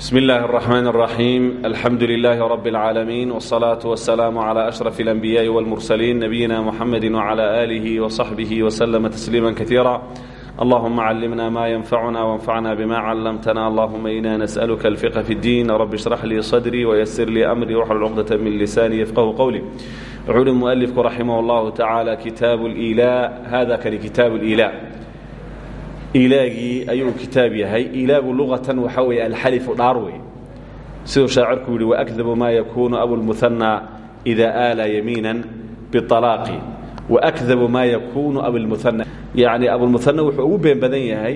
بسم الله الرحمن الرحيم الحمد لله رب العالمين والصلاة والسلام على أشرف الأنبياء والمرسلين نبينا محمد وعلى آله وصحبه وسلم تسليما كثيرا اللهم علمنا ما ينفعنا وانفعنا بما علمتنا اللهم إنا نسألك الفقه في الدين رب اشرح لي صدري ويسر لي أمري واحلل عقدة من لساني يفقه قولي يقول المؤلف رحمه الله تعالى كتاب الإيلاء هذا كان كتاب الإيلاء ilaagii ayuu kitaab yahay. Ilaagu luqatan waxaa weeye alxalifu dhaar wey siduu shaacirku yihi waakdabu maa yakuunu abulmuhanaa idaa aala yamiinan bialaaqi waakdabu maa yakuunu abulmuhana yacni abulmuhana wuxuu ugu been badan yahay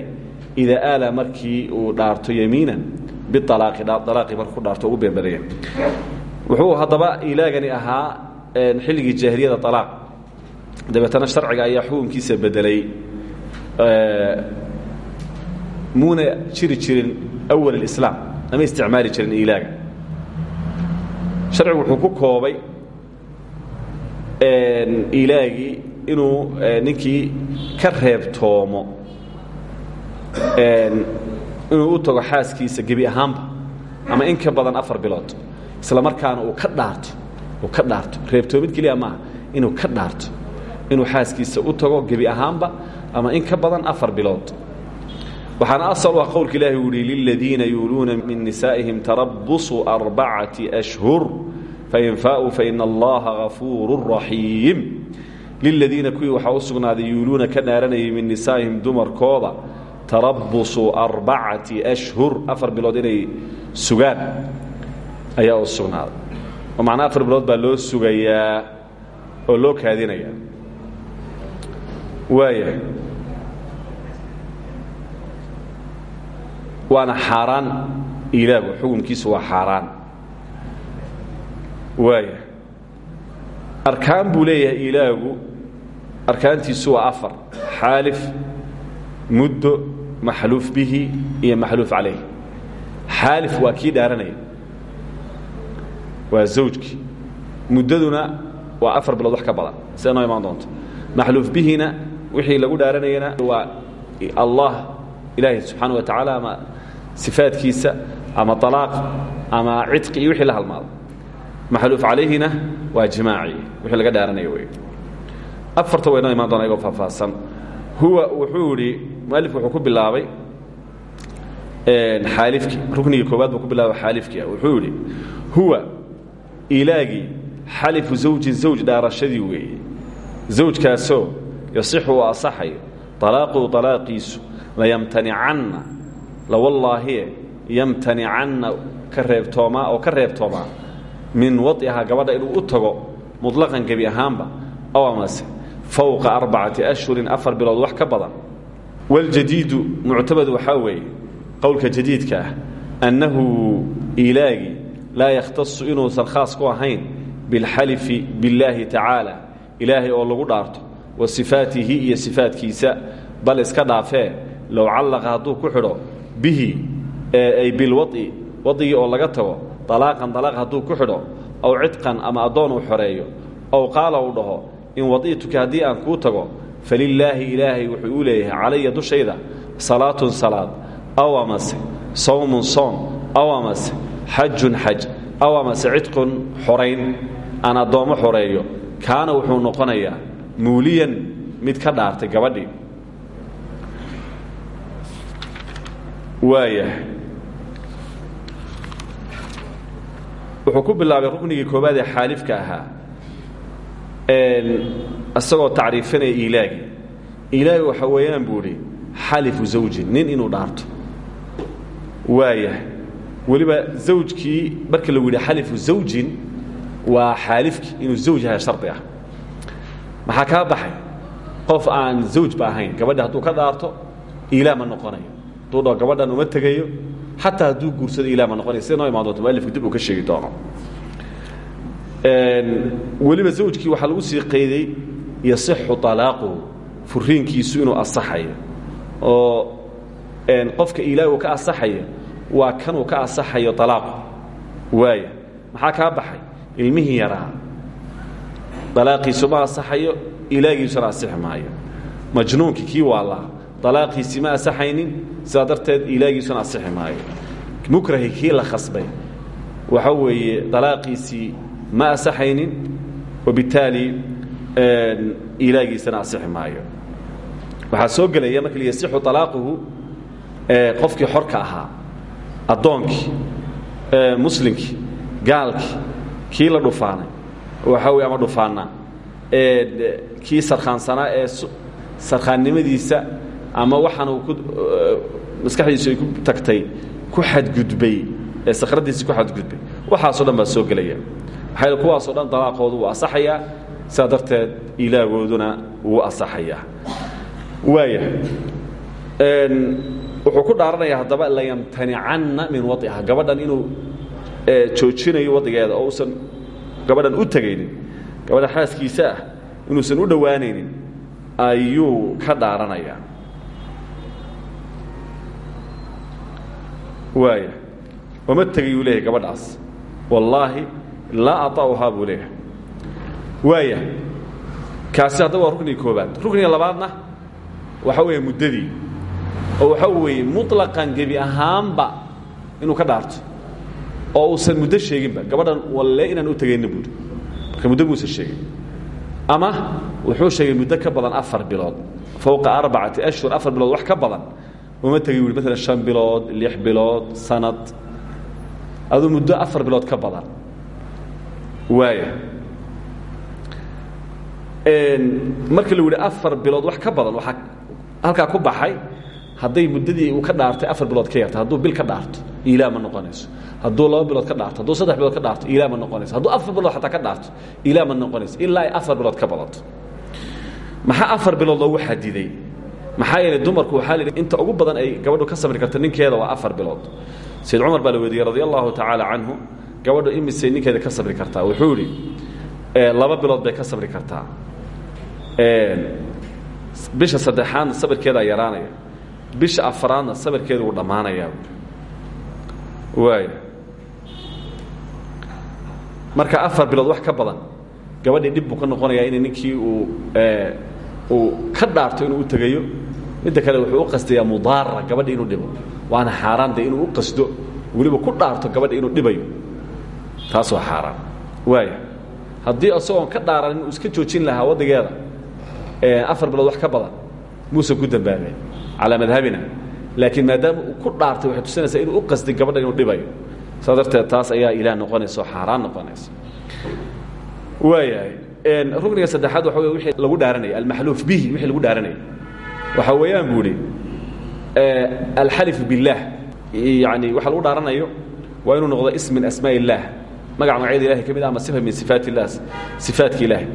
idaa aala markii uu dhaarto yamiinan bialaaqi alaaqi markuu dhaarto ugu been badan yahay. Wuxuu haddaba ilaagani ahaa xilligii jaahiliyada alaaq dabeetana sharciga ayaa xukunkiisa bedelay muuna jiri jirin awal اlislaam lama isticmaali jirin ilaaga. Sharcigu wuxuu ku koobay ilaagii inuu ninkii ka reebtoomo inuu u tago xaaskiisa gebi ahaanba ama in ka badan afar bilood. Isla markaana uu ka dhaarto uu ka dhaarto. Reebtoomid keliya maaha inuu ka dhaarto. Inuu xaaskiisa u tago gebi ahaanba ama in ka badan afar bilood waxaana asal u ah qowlka ilahi uu yihi liladiina yuuluuna min nisaa'ihim tarabusu arbacati ashhur fain faa'uu faina allaha gafuuru raxiim. Liladiina kuwii waxaa u sugnaaday ka dhaaranayay min nisaa'ihim dumarkooda tarabusu arbacati ashhur afar bilood inay sugaan ayaa u oo macnaa afar bilood baa loo sugayaa oo loo kaadinayaa. Waaya waana xaaraan ilaagu xukunkiisu waa xaaraan. Waaya arkaan buu leeyahay ilaagu arkaantiisu waa afar xaalif muddo maxluuf bihi iyo maxluuf calayh xaalif waa kii dhaaranaya waa zawjkii muddaduna waa afar bilood wax ka badan sida noo imaan doonto. Maxluuf bihina wixii lagu dhaaranayana waa allah ilaahay subxaana wa tacaala ama sifaadkiisa ama alaaq ama cidqi wixii la halmaado maxluuf calayhina waa jimaaci wixii laga dhaaranaya wey afarta waynoo imaan doona igoo faahfaahsan. Huwa wuxuu idhi mualifku wuxuu ku bilaabay xaalifkii ruknigii koowaad buu ku bilaabay xaalifkii wuxuu idhi huwa ilaagii xalifu zawjin zawj dhaarashadii weeye. Zawjkaasoo yasixu uu asaxayo alaaquhu alaaqiisu layamtanicanna lawallaahiye yamtanicanna ka reebtoomaa oo ka reebtoomaa min waihaa gabadha inuu u tago muطlaqan gebi ahaanba ow amase fowqa arbacati ashhurin afar bilood wax ka badan. Waljadiidu muctamad waxaa weeye qowlka jadiidka ah annahu ilaagi laa yakhtasu inuusan khaas ku ahayn bilxalifi billaahi tacaala ilaahay oo lagu dhaarto wa sifaatihi iyo sifaatkiisa bal iska dhaafee low callaqa hadduu ku xidho bihi ay bilwa'i wadigii oo laga tago alaaqan alaaq hadduu ku xidho aw cidqan ama addoon uu xoreeyo ow qaala uu dhaho in wadi'tuka haddii aan kuu tago falilaahi ilaahay wuxuu uu leeyahay calaya dushayda salaatun salaad aw amase sawmun soom aw amase xajun xaj aw amase cidqun xorayn aan addoommo xoreeyo kaana wuxuu noqonayaa muuliyan mid ka dhaartay gabadhii waaya wuxuu ku bilaabay ruknigii koobaad ee xaalifka ahaa isagoo tacriifinaya ilaagi ilaagi waxa weeyaan buu idhi xalifu zawjin nin inuu dhaarto. Waaya weliba zawjkii marka lagu yidhi xalifu zawjin waa xaalifkii inuu zawj yahay shardi ah. Maxaa kaa baxay? Qof aan zawjba ahayn gabadha hadduu ka dhaarto ilaa ma noqonayo hadduu dhaho gabadhan uma tegayo xataa hadduu guursado ilaa ma noqonayo sida noo imaan doonto mualifku dib uu ka sheegi doono weliba zawjkii waxaa lagu sii qayday yasixu talaaquhu furiinkiisu inuu asaxayo oo qofka ilaahu ka asaxaya waa kanuu ka asaxayo alaaqu waaya maxaa kaa baxay ilmihii yaraa dalaaqiisu ma asaxayo ilaagiisuna asixi maayo majnuunkii kii waalaa dalaaqiisii ma asaxaynin sidaa darteed ilaagiisuna asixi maayo. Mukrahi kii la khasbay? Waxa weeye dalaaqiisii ma asaxaynin wabittaali ilaagiisana asixi maayo. Waxaa soo gelaya marka yasixu alaaquhu qofkii xorka ahaa addoonkii muslimkii gaalkii kii la dhufaanay waxa wey ama dhufaana kii sarkhaansanaa ee sarkhaannimadiisa ama waxaan uu ku maskaxdiisu ay ku tagtay ku xadgudbay ee sakhradiisi ku xadgudbay. Waxaasoo dhan baa soo gelaya. Maxaa kuwaasoo dhan dalaaqoodu wuu asaxayaa sidaa darteed ilaagooduna wuu asaxayaa waaya wuxuu ku dhaaranayaa haddaba layamtanicanna min waiha gabadhan inuu joojinayo wadigeeda oo uusan gabadhan u tegaynin gabadhan xaaskiisa ah inuusan u dhowaanaynin ayuu ka dhaaranayaa waaya wama tegayuu leeyahay gabadhaas. Wallaahi laa aطa'uhaa buu waaya kaasi haddaba waa rukniga koobaad labaadna waxa weeye muddadii oo waxa weeye muطlaqan gebi ahaanba inuu ka dhaarto oo uusan muddo sheeginba. Gabadhan walle inaan u tegayna buuri marka muddo muusan sheegin. Ama wuxuu sheegay muddo ka badan afar bilood fowqa arbacati ashhur afar bilood wax ka badan uma tegay wuri maalan shan bilood lix bilood sanad. Aduu muddo afar bilood ka badan. Waaya marka la yihi afar bilood wax ka badan waxaa halkaa ku baxay hadday muddadii uu ka dhaartay afar bilood ka yarta hadduu bil ka dhaarto ilaa ma noqonayso. Hadduu laba bilood ka dhaarto hadduu saddex bilood ka dhaarto ilaa ma noqonayso. Hadduu afar bilood ataa ka dhaarto ilaa ma noqonayso. Ilaa ay afar bilood ka badato maxaa afar bilood loogu xadiday maxaa yeelay dumarku waxaa laidhi inta ugu badan ay gabadhu ka sabri karta ninkeeda waa afar bilood. Sayd cumar baa la weydiiyey radi allahu tacaala canhu gabadhu imisay ninkeeda ka sabri kartaa wuxuu idhi laba bilood bay ka sabri kartaa. Bisha saddexaadna sabirkeedaa yaraanaya. Bisha afaraadna sabirkeedu wuu dhammaanayaa. Waaya marka afar bilood wax ka badan gabadhii dhib buu ka noqonayaa in ninkii uu uu ka dhaarto inuu u tegayo midda kale wuxuu u qastayaa mudaara gabadhi inuu dhibo. Waana xaaraan de inuu u qasdo. Weliba ku dhaarto gabadha inuu dhibayo. Taas waa xaaraan. Waaya haddii isagoon ka dhaaran inuu iska joojin lahaa waddigeeda afar bilood wax ka badan muusan ku dambaabeen calaa madhabina. Laakiin maadaama uu ku dhaartay waxay tusinaysaa inuu u qasday gabadha inuu dhibayo. Saa darteed taas ayaa ilaah noqonaysa oo xaaraan noqonaysa waayahay rukniga saddexaad waxa wey wixii lagu dhaaranaya almaxluuf bihi wixii lagu dhaaranaya waxa weeyaan buu idhi alxalifu biاllaah yani waxa lagu dhaaranayo waa inuu noqdo ism min asmaa illaah magac magacyada ilahay ka mid ah ama sifa min sifaat illah sifaatka ilaahay.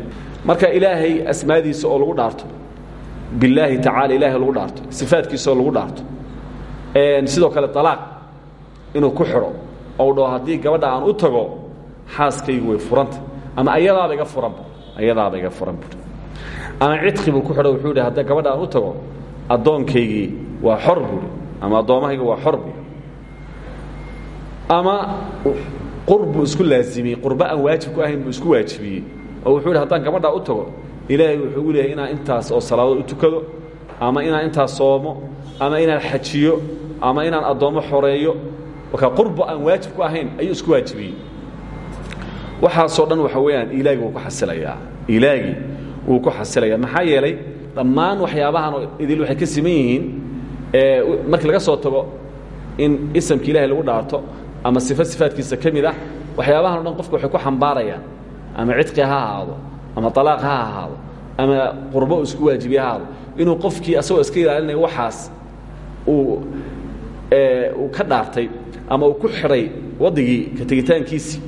Marka ilaahay asmaadiisa oo lagu dhaarto billaahi tacala ilahay lagu dhaarto sifaatkiisa oo lagu dhaarto sidoo kale alaaq inuu ku xidho ou dhaho haddii gabadha aan u tago xaaskaygu way furanta ama ayadaaba iga furanba ayadaaba iga furan bui ama cidqi buu ku xidho wuxuu hi hadda gabadha u tago addoonkaygii waa xor ama addoommahayga waa xor ama qurbuu isku laazimiyey qurba aan waajib ku ahayn isku waajibiyey. Oo wuxuu hi haddaan gabadhaa u tago ilaahay wuxuu gu leeyahay inaan intaas oo salaado u tukado ama inaan intaas soomo ama inaan xajiyo ama inaan addoommo xoreeyo. Marka qurba aan waajib ku ahayn ayuu isku waajibiyey. Waxaasoo dhan waxa weeyaan ilaagi wuu ku xasilayaa ilaagi wuu ku xasilayaa maxaa yeelay dhammaan waxyaabahan idil waxay ka siman yihiin markii laga soo tago in isamka ilahay lagu dhaarto ama sifo sifaadkiisa ka mid ah waxyaabahan o dhan qofka waxay ku xambaarayaan. Ama cidqi ha ahaado ama alaaq ha ahaado ama qurbo uu isku waajibiye ha ahaado. Inuu qofkii asagoo iska ilaalinayo waxaas uu uu ka dhaartay ama uu ku xidhay wadigii ka tegitaankiisii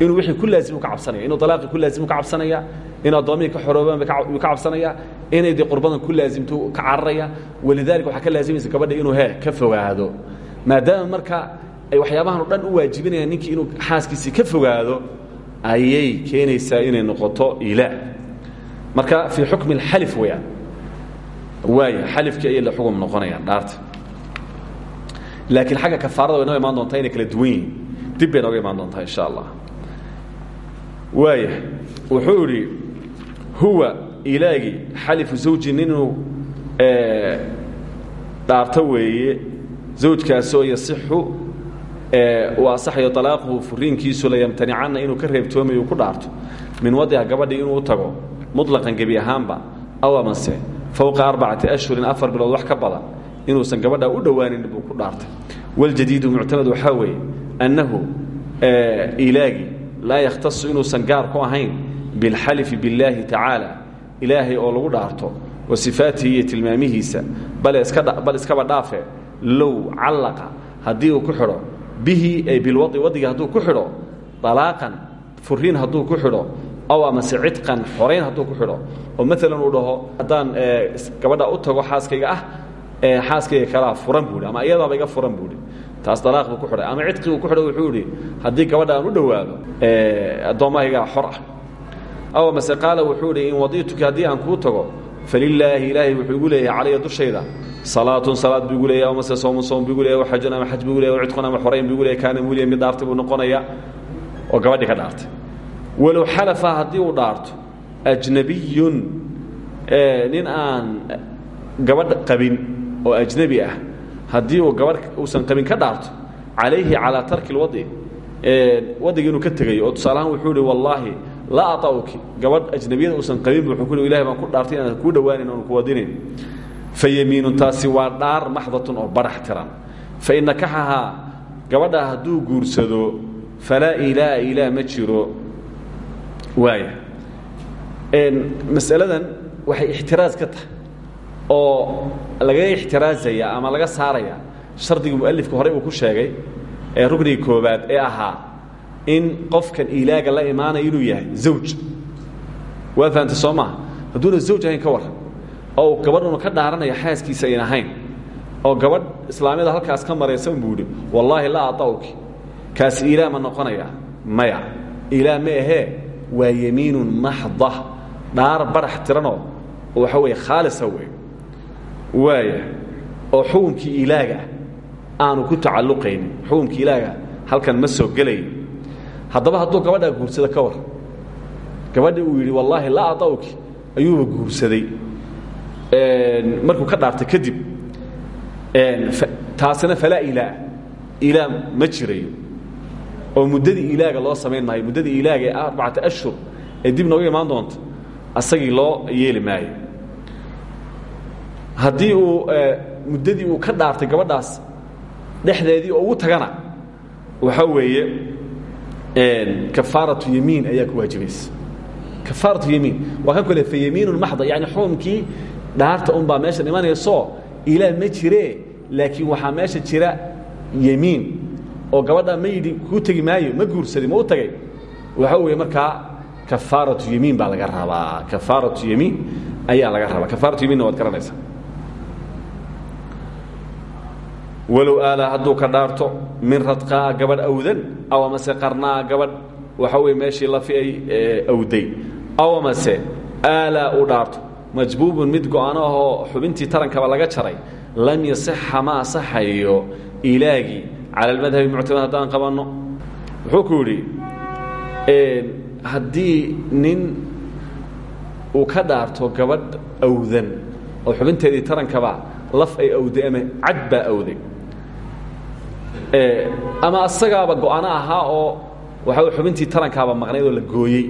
inuu wixii ku laazim ka cabsanaya inuu alaaqii ku laazim ka cabsanaya inuu addoommihii ka xoroobaan yuu ka cabsanaya inay dee qurbadan ku laazimto ka cararaya walidaalika waxaa ka laazimaysa gabadha inuu he ka fogaado. Maadaama marka ay waxyaabahan o dhan u waajibinayaan ninkii inuu xaaskiisii ka fogaado ayay keenaysaa inay noqoto ilaah marka fii xukmi اlxalif weyaan waaya xalifkii ayay la xugum noqonayaan dhaarta. Laakiin xagga kafaarada way noo imaan doontaa inay kala duwan yihiin. Dib bay nooga imaan doontaa insha allah. Waaya wuxuu idhi huwa ilaagii xalifu zawji nin inuu dhaarto weeye. Zawjkaasoo yasixu uu asaxayo alaaquhu furiinkiisu la yamtanicanna inuu ka reebtoomayo uu ku dhaarto. Min wadiha gabadhii inuu tago muطlaqan gebi ahaanba aw amase fowqa arbacati ashhurin afar bilood wax ka badan inuusan gabadha u dhowaanin buu ku dhaartay. Waljadiidu muctamad waxaa weeye annahu ilaagi laa yakhtasu inuusan gaar ku ahayn bilxalifi billaahi tacaala ilaahay oo lagu dhaarto wa sifaatihi iyo tilmaamihiisa bal iskaba dhaafe low callaqa haddii uu ku xidho bihi ay bilwadi wadiga hadduu ku xidho alaaqan furiin hadduu ku xidho aw amase cidqan xorayn hadduu ku xidho oo maalan uu dhaho haddaan gabadha u tago xaaskayga ah xaaskayga kalaa furan buuhi ama iyadaaba iga furan buuhi taas dalaaq ku xidhay ama cidqi uu ku xidho wuxuu idhi haddii gabadha aan u dhowaado addoommahaygaa xor ah aw amase qaala wuxuu idhi in wadiituki haddii aan kuu tago falilaahi ilaahay wuxuu igu leeyahay calaya dushayda. Salaatun salaad buu igu leeyahy amase soomun soom buu igu leeyahy xajun ama xaj buu igu leeyahy cidqun ama xorayn buu igu leeyahy kaana muliya mid dhaartay buu noqonaya oo gabadhii ka dhaartay. Walow xalafa haddii uu dhaarto ajnabiyun nin aan gabadh qabin oo ajnebi ah haddii uu gabadh uusan qabin ka dhaarto calayhi calaa tarki lwadi wadigi inuu ka tegayo oo tusaalahaan wuxuu ihi wallaahi laa ata'uki gabadh ajnabiyada uusan qabin bu ku ilahay baan ku dhaartay inaan kuu dhowaanin oon ku wadinayn fa yemiinun taasi waa dhaar maxdatun oo barax tiran. Fain nakaxahaa gabadhaa hadduu guursado falaa ilaaha ilaah ma jiro. Waaya masaladan waxay ixtiraas ka tahay oo lagaga ixtiraazaya ama laga saaraya shardigii mualifka horey uu ku sheegay ee ruknigii koobaad ee ahaa in qofkan ilaaga la imaanaya inuu yahay zawj. Waa fahamtay soo maaha hadduuna ka warran. Oo gabadhunu ka dhaaranaya xaaskiisa ayn ahayn. Oo gabadh islaamiyada halkaas ka maraysan buu idhi wallaahi laa ata'uki kaasi ilaah ma noqonaya maya ilaah ma ahee waa yemiinun maxda dhaar barax tiranoo waxa weeye khaalisa wey waaya oo xukunkii ilaaga aanu ku tacalluqaynin. Xukunkii ilaaga halkan ma soo gelayn haddaba hadduu gabadhaa guursada ka war. Gabadhi uu yidhi wallaahi laa ata'uki ayuuba guursaday. Markuu ka dhaartay kadib taasina falaa ilaah ilaah ma jirayo. Oo muddadii ilaaga loo samayn maayo muddadii ilaaga ee arbacata ashhur ee dib nooga imaan doonta asagii loo yeeli maayo. Haddii uu muddadii uu ka dhaartay gabadhaas dhexdeedii oo ugu tagana waxaa weeye kafaaratu yemiin ayaa ku waajibaysa kafaaratu yemiin waa kan kale fa yemiinun maxda yani xukunkii dhaarta unbaa meeshan imanayso ilaah ma jiree laakiin waxaa meesha jira yemiin oo gabadha ma yidhi kuu tegi maayo ma guursaday ma u tagay. Waxaa weeye markaa kafaaratu yemiin baa laga rabaa. Kafaaratu yemiin ayaa laga rabaa. Kafaaratu yemiinna waad garanaysaa walow aala hadduu ka dhaarto min radqaa gabadh awdan aw amase qarnaa gabadh waxa weye meeshii lafi ay awday. Aw amase aalaa uu dhaarto majbuubun mid go-ano ahoo xubintii tarankaba laga jaray lam yasixa ma asaxayo ilaagii cala almadhabi muctamad haddaan qabanno. Wuxuu ku yidhi haddii nin uu ka dhaarto gabadh awdan oo xubinteedii tarankaba laf ay awday ama cad ama asagaaba go-ano ahaa oo waxa xubintii tarankaaba maqnayd oo la gooyey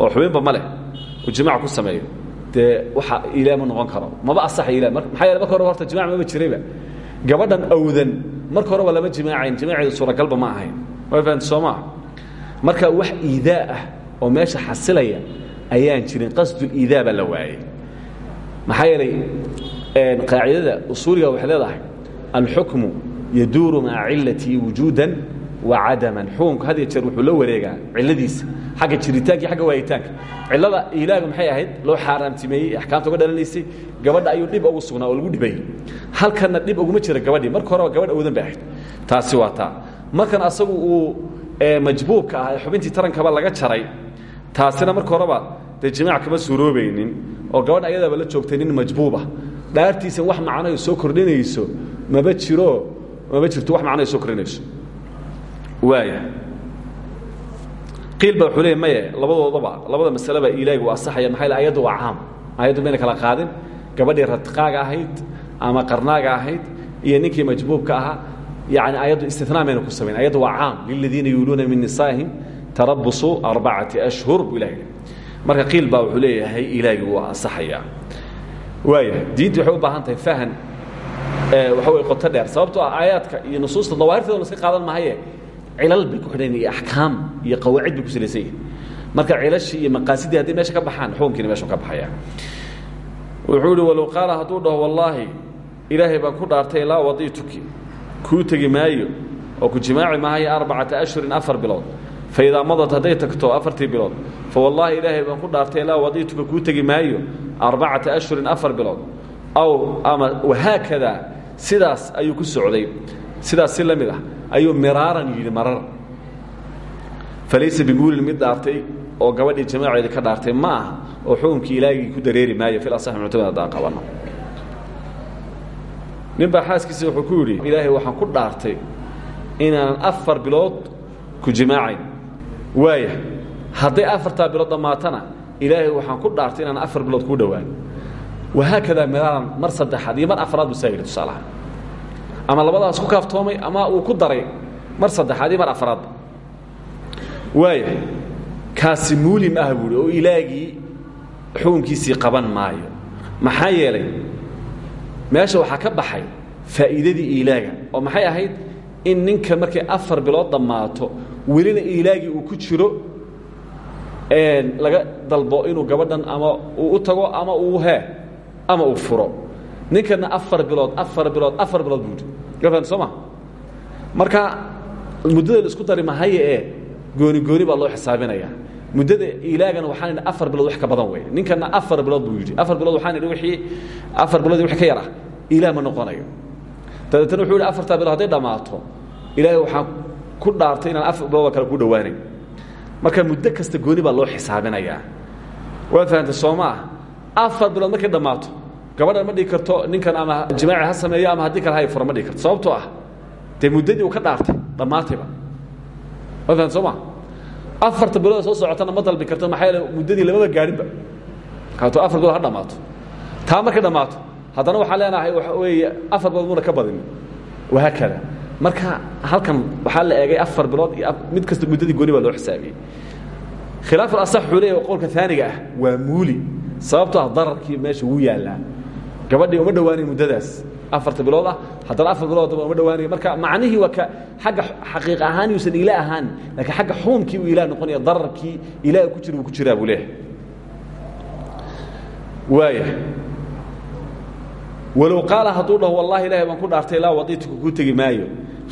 oo xubinba ma leh uu jimaac ku sameeyo. Dee waxa ilaah ma noqon karo. Maba asaxa ilah maxaa yeele marka hore horta jimac maba jirayba. Gabadhan awdan. Marka horeba lama jimaacayn. Jimaaceedu suuragalba ma ahayn. Waa fahamta soo maa marka wax iidaa ah oo meesha xasilaya ayaan jirin qasduliidaa baa la waayey maxaa yeelay qaacidada usuuliga waxay leedahay alxukmu yaduuru maca cilatii wujuudan wa cadaman xukunku had jeer wuxuu la wareegaa ciladiisa xagga jiritaanka iyo waayitaanka cilada ilaaga maxay ahayd loo xaaraantimeeyey axkaamta uga dhalanaysay gabadha ayuu dhib ugu sugnaa oo lagu dhibayey halkanna dhib uguma jira gabadhii marka horeba gabadh awdan bay ahayd waa taa markan asagu uu majbuubka ah ee xubintii tarankaba laga jaray taasina marka horeba dee jimaac kama suuroobaynin oo gabadha ayadaaba la joogtay nin majbuubah dhaartiisan wax macnayo soo kordhinayso maba jiro maba jirto wax macnayo soo kordhinayso waaya qiil ba wuxuu leey maye labadoodaba labada masaleba ilaahi waa asaxaya maxaa yeel ayaddu waa caam. Ayaddu mayna kala qaadin. Gabadhii radqaaga ahayd ama qarnaaga ahayd iyo ninkii majbuubka ahaa yani ayaddu istinaa mayna ku samayn ayaddu waa caam. Liladiina yuuluuna min nisaa'ihim tarabusu arbacati ashhur buu ilahay marka qiil baa wuxuu leeyahay ilaahgi wuu ansaxayaa. Waaya diintu waxay u baahan tahay fahan waxa wey qoto dheer. Sababtoo ah aayaadka iyo nusuusta dawaahirteeda la iska qaadan mahaye cilal bay ku xidhan iyo axkaam iyo qawaacid bay ku salaysan yihiin marka cilashii iyo maqaasidii hadday meesha ka baxaan xukunkiina meeshu ka baxaya wuxuu ihi walow qaala hadduu dhaho wallaahi ilaahay baan ku dhaartay laa wadiituki kuu tegi maayo oo ku jimaaci maayo arbacata ashhurin afar bilood. Fa idaa madad hadday tagto afartii bilood fa wallaahi ilaahay baan ku dhaartay laa wadiituka kuu tegi maayo arbacata ashhurin afar bilood. Aw ama wahaakadaa sidaas ayuu ku socday. Sidaas si la mid ah ayuu miraaran yidhi marar. Falaysa bimuulin mid dhaartay oo gabadhii jamaaceedii ka dhaartay ma aha oo xukunkii ilaahigii ku dareeri maayo fil asaxi muctamad haddaan qabanno nin baa xaaskiisa wuxuu ku yidhi ilaahay waxaan ku dhaartay inaanan afar bilood ku jimaacayn. Waaya hadday afartaa bilood dhammaatana ilaahay waxaan ku dhaartay inaanan afar bilood kuu dhowaan wahaakadaa miraaran mar saddexaad iyo mar afraad buu saa yidhi tusaalaha ama labadaas ku kaaftoomay ama uu ku daray mar saddexaad iyo mar afraadba waaya kaasi muulim ah buuhi oo ilaagii xukunkiisii qaban maayo maxaa yeelay meesha waxaa ka baxay faa'iidadii ilaaga oo maxay ahayd in ninka markay afar bilood dhammaato welina ilaagii uu ku jiro laga dalbo inuu gabadhan ama uu u tago ama uu hee ama uu furo. Ninkana afar bilood afar bilood afar bilood buuhi gafan soo ma? Marka muddada isku dari ee gooni gooni baa loo xisaabinaya. Muddada ilaagana waxaan idhi afar bilood wax ka badan wey ninkana afar bilood buu yidhi. Afar bilood waxaan idhi afar bilood wixii ka yar ah noqonayo. Dabeetana wuxuu yidhi afartaa bilood hadday dhammaato ilaahay waxaan ku dhaartay inaan afar bilood oo kale ku dhowaanayn marka muddo kasta gooni baa loo xisaabinayaa waad fahamtay soo ma? Ah afar bilood markay dhammaato gabadhan ma dhigi karto ninkan ama jimaaci ha sameeyo ama haddii kale hay furo ma karto. Sababtoo ah dee uu ka dhaartay dhammaatayba fahamtay soo ma? Afarta bilood soo socotana ma dalbi karto maxaa muddadii lamaba gaadhinba. Kaato afar bilood ha dhammaato. Taa markay dhammaato haddana waxaan leenahay waxa weeye afar bilood ka badin wahaakada marka halkan waxaa la eegay afar bilood mid kasta muddadii gooni baa loo xisaabiyey. Khilaaf alasax wuxuu leeyahy qowlka aaniga ah waa muuli. Sababtoo ah meesha wuu yaallaa gabadhii uma dhowaanayn muddadaas. Afarta bilood ah haddana afar bilood uma dhowaanaya marka macnihii waa ka xagga xaqiiq ahaan yuusan ila ahaan laakiin xagga xukumkii uu ilaah noqonaya dararkii ilaah ku jira wuu ku jiraa buu leeyahay. Waaya walow qaala hadduu dhaho wallahi ilahay baan ku dhaartay laa wadiituka kuu tegi maayo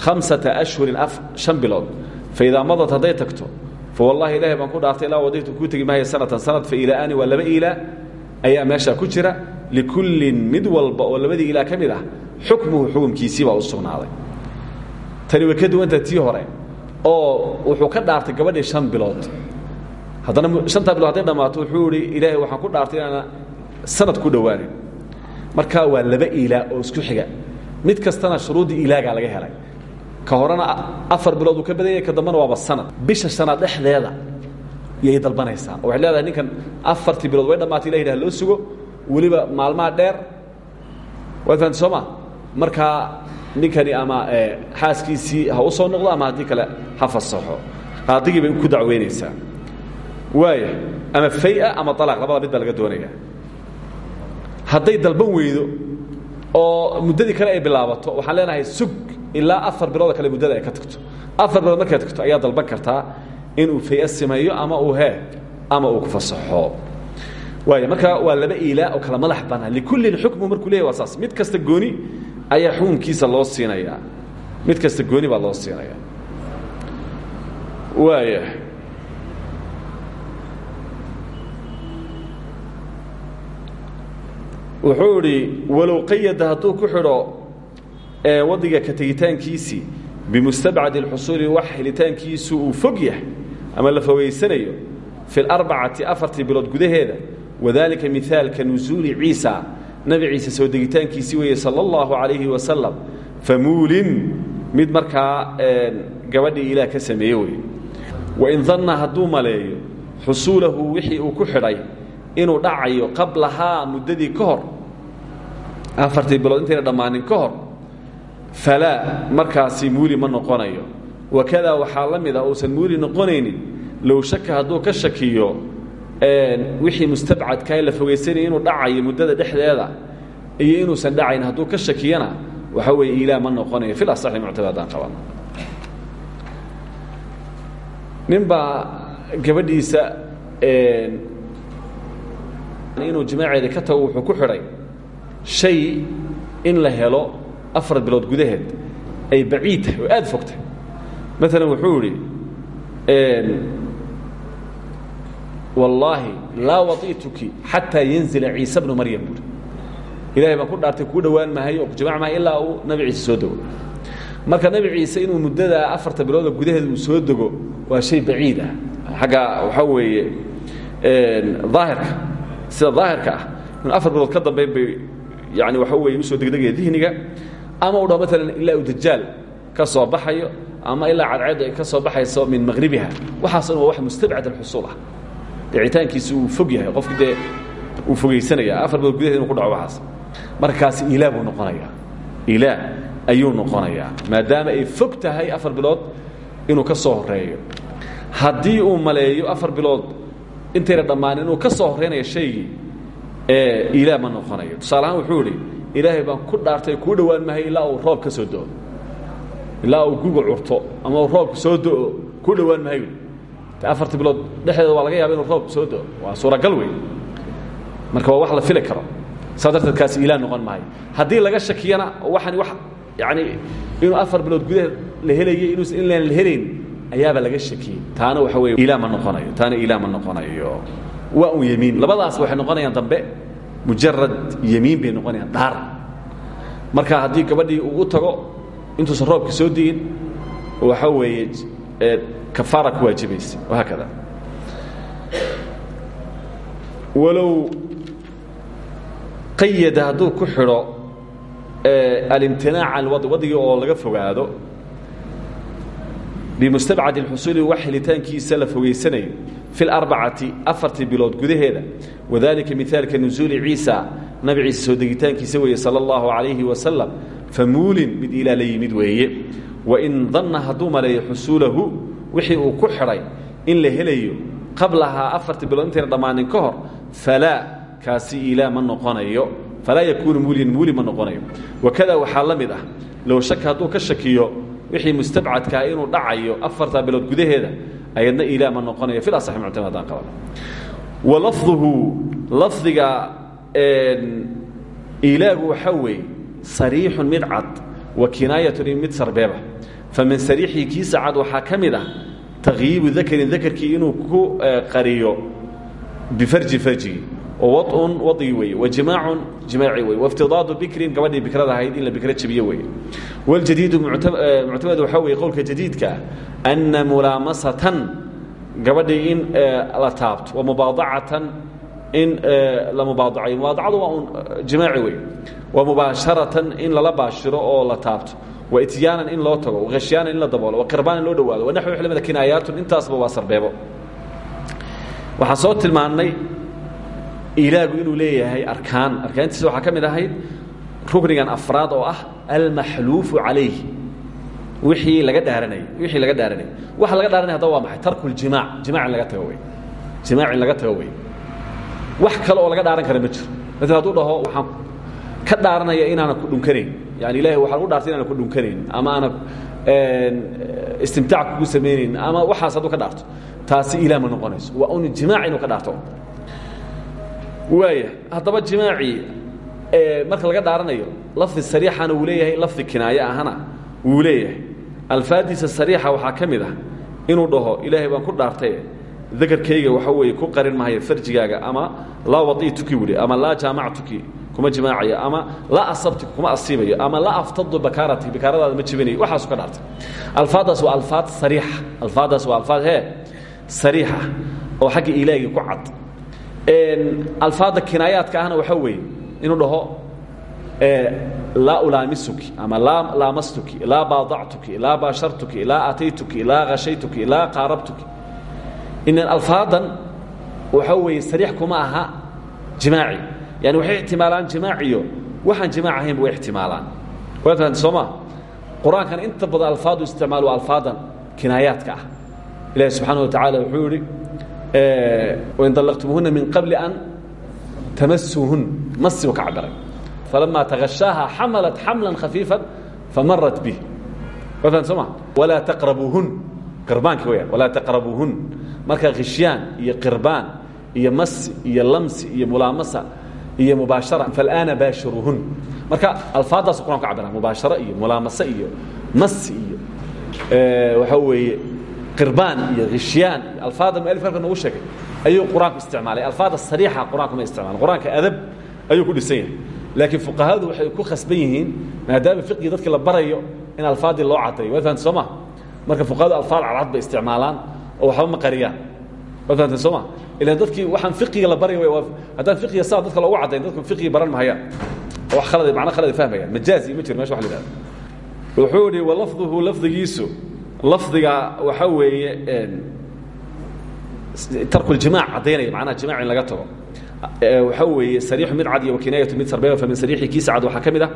khamsata ashhurin shan bilood. Fa idaa madad hadday tagto fa wallahi ilahay baan ku dhaartay laa wadiituka kuu tegi maayo sanatan. Sanad fa ilaa'aani waa laba iilaa ayaa meeshaa ku jira likullin mid walba oo labadii ilaa ka mid ah xukmuhu xukumkiisii baa u sugnaaday. Tani way ka duwanta ka dhaartay gabadhii shan bilood. Haddana shantaa bilood hadday dhammaato wuxuu ilaahay waxaan ku dhaartay inaana sanad ku dhowaanin. Marka waa laba ilaa oo isku xiga. Mid kastana shuruuddii ilaagaa laga helay. Ka horena afar bilood uu ka badan yahay ka dambana waaba sanad. Bisha shanaad dhexdeeda yay dalbanaysaa. Oo leedahay ninkan afartii bilood way dhammaatay ilah loo sugo weliba maalmaha dheer waad fahamta soo ma? Markaa ninkani ama xaaskiisii ha u soo noqdo ama haddii kale ha fasaxo. Qaadigii bay ku dacweynaysaa waaya ama faya ama alaaq labada mid baa laga doonaya. Hadday dalban weydo oo muddadii kale ay bilaabato waxaan leenahay sug ilaa afar bilooda kale muddada ay ka tagto. Afar bilood markay tagto ayaa dalban kartaa inuu faya simeeyo ama uu hee ama uu fasaxo waaya marka waa laba ilaa oo kala madax banaan. Likullin xukmu markuu leeyahy waa saas. Mid kasta gooni ayaa xukunkiisa loo siinayaa. Mid kasta gooni baa loo siinayaa. Waaya wuxuu idhi walow qayada hadduu ku xidho waddiga ka tegitaankiisii bimustabcadi اlxusuuli wax helitaankiisu uu fog yahay ama la fogaysanayo fi اlarbacati afartii bilood gudaheeda wadalika miaalka nusuuli ciisa nabi ciise soo degitaankiisii weeye sal اllahu alayhi wasalam famuulin mid markaa gabadhii ilaah ka sameeye weye wain danna hadduu maleeyo xusuulahu wixii uu ku xidhay inuu dhacayo qablahaa muddadii ka hor afartii bilood intayna dhammaanin ka hor falaa markaasi muuli ma noqonayo. Wakadaa waxaa la mid a uusan muuli noqonaynin low shaka hadduu ka shakiyo wixii mustabcadkaa la fogaysanaya inuu dhacayo muddada dhexdeeda iyo inuusan dhacayn hadduu ka shakiyana waxa weeye ilaa ma noqonayo fil asaxi muctada haddaan qabano nin baa gabadhiisa inuu jimaaceeda ka tago wuxuu ku xidhay shay in la helo afar bilood gudaheed ay baciid tahay oo aada fogtay maalan wuxuu idhi wallaahi laa wai'tuki xataa yanzila ciise bnu maryam. Buuri ilahay ku dhaartay kuu dhowaan mahayo oo ku jamac mahay ilaa uu nabi ciise soo dego marka nabi ciise inuu muddadaa afarta bilooda gudaheeda uu soo dego waa shay baciid ah. Xagga waxaa weeye daahirka sida daahirka ah in afar bilood ka dambayn bay yani waxa weeye u soo degdegaya dihniga ama u dhaho maalan ilaa uu dajaal ka soo baxayo ama ilaa cadceeddu ay ka soo baxayso min maqribiha waxaasna waa wax mustabcad alxusuul ah dhicitaankiisi uu fog yahay. Qofki dee uu fogaysanaya afar bilood gudaheed inu ku dhaco waxaas. Markaasi ilaah buu noqonayaa. Ilaah ayuu noqonayaa. Maadaama ay fog tahay afar bilood inuu ka soo horeeyo haddii uu maleeyo afar bilood intayna dhammaanin inuu ka soo horeynayo shaygii ilaah ma noqonayo. Tusaale ahaan wuxuu idhi ilaahay baan ku dhaartay kuu dhowaan mahay ilaa uu roob ka soo do ilaa uu guga curto ama uu roobka soo do-o kuu dhowaan mahay afarta bilood dhexdeeda waa laga yaaba inuu roob soo do waa suuragal wey marka waa wax la fili karo. Saa darteed kaasi ilaah noqon maayo. Haddii laga shakiyana waxani wax yani inuu afar bilood gudaheed la helayay inuusan in laan la helayn ayaaba laga shakiyey taana waxa wey ilaah ma noqonayo. Taana ilaah ma noqonayo. Waa un yemiin. Labadaas waxay noqonayaan dambe. Mujarad yemiin bay noqonayaan. Dhaar. Marka haddii gabadhii uu u tago intuusan roobka soo di'in waxa weeye kafaara ku waajibaysa wahaakada walow qayada hadduu ku xidho alimtinaac can wad wadigii oo laga fogaado bimustabcad اlxusuuli wax helitaankiisa la fogaysanayo fi اlarbacati afartii bilood gudaheeda wadalika mihaalka nusuuli ciisa nabi ciise soo degitaankiisa weeye salى اllahu عalayhi wasalam famuulin mid ilaa la yimid weeye wain danna hadduu maleeyo xusuulahu wixii uu ku xidhay in la helayo qablahaa afartii bilood intayna dhammaanin ka hor falaa kaasi ilaa ma noqonayo. Falaa yakuunu muulyan muuli ma noqonayo. Wakada waxaa la mid ah low ka shakiyo wixii mustabcadkaa inuu dhacayo afartaa bilood gudaheeda ayadna ilaa ma noqonayo. Fil asaxi muctamad qaban. Wa lafduhu lafdiga ilaagu waxaa weeye sariixun mid wa kinaayatun in mid sarbeeba famin sariixii kiisa cad waxaa ka mid ah takyiibu dakarin dakarkii inuu ku qariyo bifarji farjigi oo waun waigi weeye wajimaacun jimaaci weye waiftidaadu bikrin gabadhii bikrada ahayd in la bikro jabiyo weeye waljadiidu muctamad waxaa weye qowlka jadiidka ah ana mulaamasatan gabadhii in la taabto wa mubaadacatan in la mubaadacayo mubaadacadu waa un jimaaci wey wa mubaasharatan in lala baashiro oo la taabto wa ityaanan in loo tago wahashyaanan in la daboolo wa qirbaan in loo dhawaado wa naxwi xlimada kinaayaatun intaasba waa sarbeebo. Waxaan soo tilmaannay ilaagu inuu leeyahay arkaan. Arkaantiisa waxaa ka mid ahayd ruknigan afraad oo ah almaxluufu calayh wixii laga dhaaranayay wixii laga dhaaranayay waxa laga dhaaranaya haddaba waa maxay? Tarku ljimaac jimac in laga tago wey jimaac in laga tago wey wax kale oo laga dhaaran kara ma jiro. Maala haduu dhaho waxaan ka dhaaranaya inaana ku dhunkanayn yani ilahay waxaan u dhaartay inaana ku dhunkanayn ama aana istimtaac kugu samaynayn ama waxaas hadduu ka dhaarto taasi ilaah ma noqonayso. Waa un jimaac inuu ka dhaarto. Waaya haddaba jimaacii marka laga dhaaranayo lafdi sariixana wuu leeyahay lafdi kinaaye ahana wuu leeyahay. Alfaadiisa sariixa waxaa ka mid ah inuu dhaho ilaahay baan ku dhaartaye dakarkayga waxa weeye ku qarin mahayo farjigaaga ama laa wadiituki wuli ama laa jaamactuki kuma jimaacayo ama laa asabtuki kuma asiibayo ama laa aftadu bakaarati bakaaradaada ma jibinayo waxaasu ka dhaartay. Alfaaddaas waa alfaad sariixa alfaaddaas waa alfaad hee sariixa oo xagga ilaahigii ku cad. Alfaadda kinaayaadka ahna waxaa weeye inuu dhaho laa ulaamisuki ama laa laamastuki laa baadactuki laa baashartuki laa ataytuki laa hashaytuki laa qaarabtuki. Inan alfaadan waxaa weeye sariix kuma aha jimaaci yani waxay ixtimaalaan jimaaciyo waxaan jimaac ahaynba way ixtimaalaan ma qur'aankana inta badan alfaadu isticmaal alfaadan kinaayaadka ah. Subxaana wa tacaala wuxuu yihi wain dallaqtumuuhuna min qabli an tamasuuhun masibu ka cabiray falama tagashaaha xamalat xamla khafiifa famarat bih waa fahan soo ma walaa taqrabuuhun qirbaanki weyaan walaa iyo qirbaan iyo masi iyo lamsi iyo mulaamasa iyo mubaashara falana baashiruuhun. Marka alfaadaasu quraan ka cabira mubaasharo iyo mulaamase iyo masi iyo waxaa weeye qirbaan iyo khishyaan iyo alfaada mualif halka noogu sheegay ayuu qur'aanku isticmaalay. Alfaada sariixa qur'aanku ma isticmaala qur'aanka adab ayuu ku dhisan yahay. Laakiin fuqahadu waxay ku khasban yihiin maadaama fiqigi dadkii la barayo in alfaadii loo cadayo waa fahamte soo ma? Marka fuqahadu alfaad cadcad bay isticmaalaan oo waxba ma qariyaan waa fahamte soo ma ilan dadkii waxaan fiqiga la baraya haddaan fiqiga saa dadka loogu caddayn dadku fiqigi baran mahayaan oo wax khalad macno khalad fahmayaan majaazi ma jiro meesha wax la yidhahdo wuxuu idhi walafduhu lafdigiisu. Lafdiga waxaa weeye tarku ljimaac caddaynaya macnaha jimac in laga tago. Waxaa weeye sariixu mid cad iyo wakinaayatu mid sarbeeba famin sariixi kiisa cad waxaa ka mid ah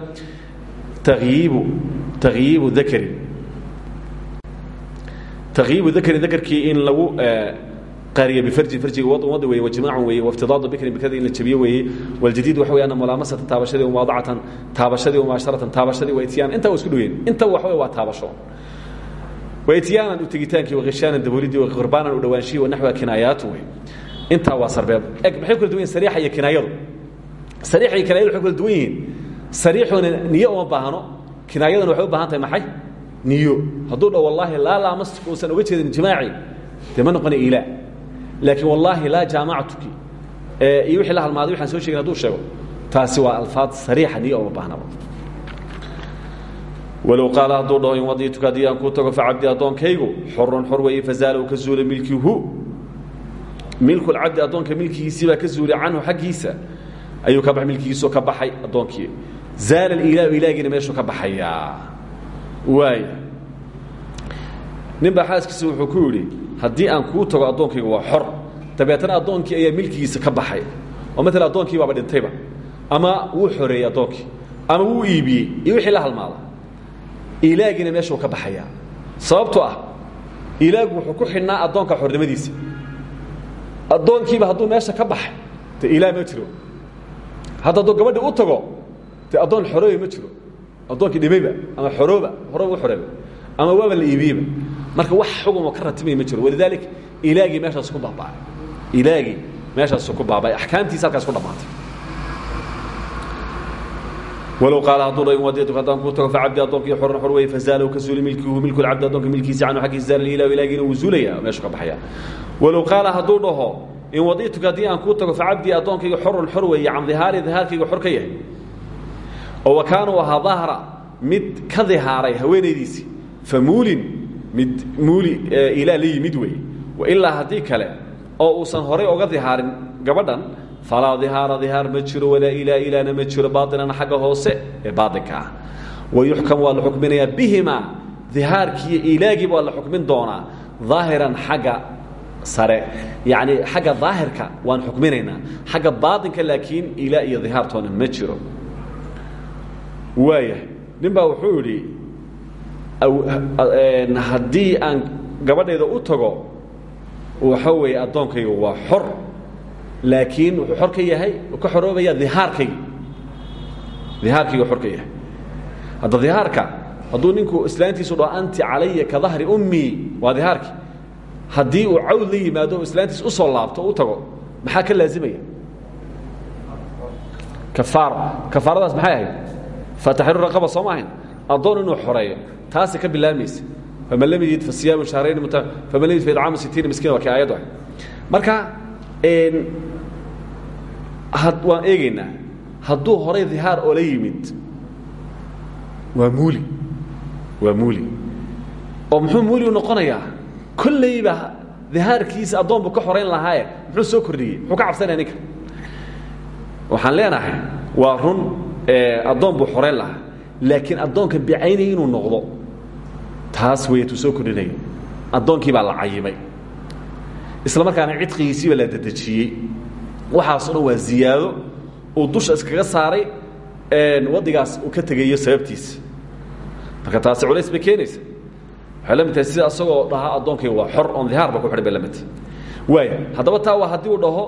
tayiibu takhyiibu dakarin dakarkii in lagu qaariya bifarjin farjiga wadun wadi weeye wajimaacan weeye waftidaadu bikrin bikada in la jabiyo weeye waljadiid waxa weeye ana mulaamasatan taabashadii muwaadacatan taabashadii mubaasharatan taabashadii waa ityaan intaa waa isku dhoweyn inta waxa wey waa taabasho waitiyaanan u tegitaankii wakishaanan daboolidii waqirbaanan u dhawaanshihii wanaxwa kinaayaatu wey intaa waa sarbeeb. Eg maxay kala duwan yihiin sariixa iyo kinaayadu? Sariixa iyo kinaayadu waxay kala duwan yihiin sariixuna niyo uma baahno kinaayaduna waxay u baahan tahay maxay? Niyo. Hadduu dha wallaahi laa laamastuki uusan uga jeedin jimaaci dee ma noqona ilaa laakiin wallaahi laa jaamactuki iyo wixii la halmaaday waxaan soo sheegin haduu sheego taasi waa alfaad sariixa niyo uma baahnaba walow qaala hadduu dhaho in wadiituka haddii aan kuu tago facabdi addoonkaygu xorun xor weeye fazaala uu ka zuula milkihu milkulcabdi addoonka milkigiisii baa ka zuulay canhu xaggiisa ayuu ka ba milkigiisoo ka baxay addoonkii. Zaala ilaah ilaagiina meeshuu ka baxayaa. Waaya nin baa xaaskiisa wuxuu ku yidhi haddii aan kuu tago addoonkayga waa xor. Dabeetana addoonkii ayaa milkigiisa ka baxay. Oo maala addoonkii baaba dhintayba. Ama wuu xoreeyey addoonkii. Ama wuu iibiyey. Iyo wixii la halmaada ilaagiina meeshuu ka baxayaa sababtoo ah ilaagu wuxuu ku xidhnaa addoonka xornimadiisa. Addoonkiiba hadduu meesha ka baxay de ilaah ma jiro. Hadda hadduu gabadhi u tago de addoon xorooya ma jiro. Addoonkii dhimayba ama xorooba horooba u ama waaba la iibiyeyba marka wax xugumoo ka ratibaya ma jiro. Walidaalik ilaagii meeshaas ku baaba'ay. Ilaagii meeshaasu ku baaba'ay. Axkaamtiisa halkaas ku dhammaatay walow qaala hadduu dha in wadiituka haddaan kuu tago facabdi addoonkii xoran xor weye fazaalow ka zuuli milkihu milkulcabdi addoonka milkiisa canhu xaggiisa zaala ilah ilaagiina wuu zuulaya meeshu baxaya. Walow qaala hadduu dhaho in wadiituka haddii aan kuu tago facabdii addoonkayga xorun xor weeye can dihaari dihaarkayga xor ka yahay. Oo wa kaanuu ahaa dahra mid ka dihaaray haweenaydiisii mid muuli ilaa la yimid weeye wailaa haddii kale oo uusan horay oga dihaarin gabadhan falaa dihaara dihaar ma jiro walaa ilaa ilaana ma jiro baainan hoose ee baainka ah. Wayuxkam waa la xukminayaa bihimaa dihaarkiiyo ilaagiiba waa la xukmin doonaa aahiran xagga sare. Yani xagga daahirka waan xukminaynaa xagga baainka laakiin ilaa iyo dihaartoona ma jiro. Waaya nin haddii aan gabadhayda u tago waxa weeye addoonkayga waa xor. Laakiin wuxuu xor ka yahay ka xoroobaya ihaarkaygi ihaarkayga xor ka yahay. Hadda ihaarka hadduu ninku islaantiisu dhaho anti calaya ka dahri ummii waa ihaarki haddii uu cawd la yimaado o islaantiis u soo laabto o u tago maxaa ka laazimaya? Kafaaro kafaaradaas maxay ahayd? Fataxiru raqaba soo ma ahayn addoon inuu xoreeyo taasi ka bilaamaysa faman lam yajid fasiyaamu shahrayn faman lam yajid faidcaamu sitiina miskiin waa kii aayaddu ahay marka waan eegaynaa hadduu horay dihaar oo la yimid waa muuli waa muuli. Oo muxuu muuli u noqonayaa? Kollayba dihaarkiisa addoon buu ka xorayn lahaaye muxuu soo kordhiyey muxuu ka cabsanaya ninka? Waxaan leenahay waa run addoon buu xorayn lahaa laakiin addoonka bicaynaya inuu noqdo taas weetuu soo kordhinayo addoonkii baa la cayimay isla markaana cidqigiisiiba la dedejiyey. Waxaaso dhan waa ziyaado uu dusha iskaga saaray wadigaas uu ka tegayo sababtiisa marka taasi culays bay keenaysa. Waxay asagoo dhahaa addoonkayga waa xor oon dihaar ba ku xidhan bay la mid taa waa haddii uu dhaho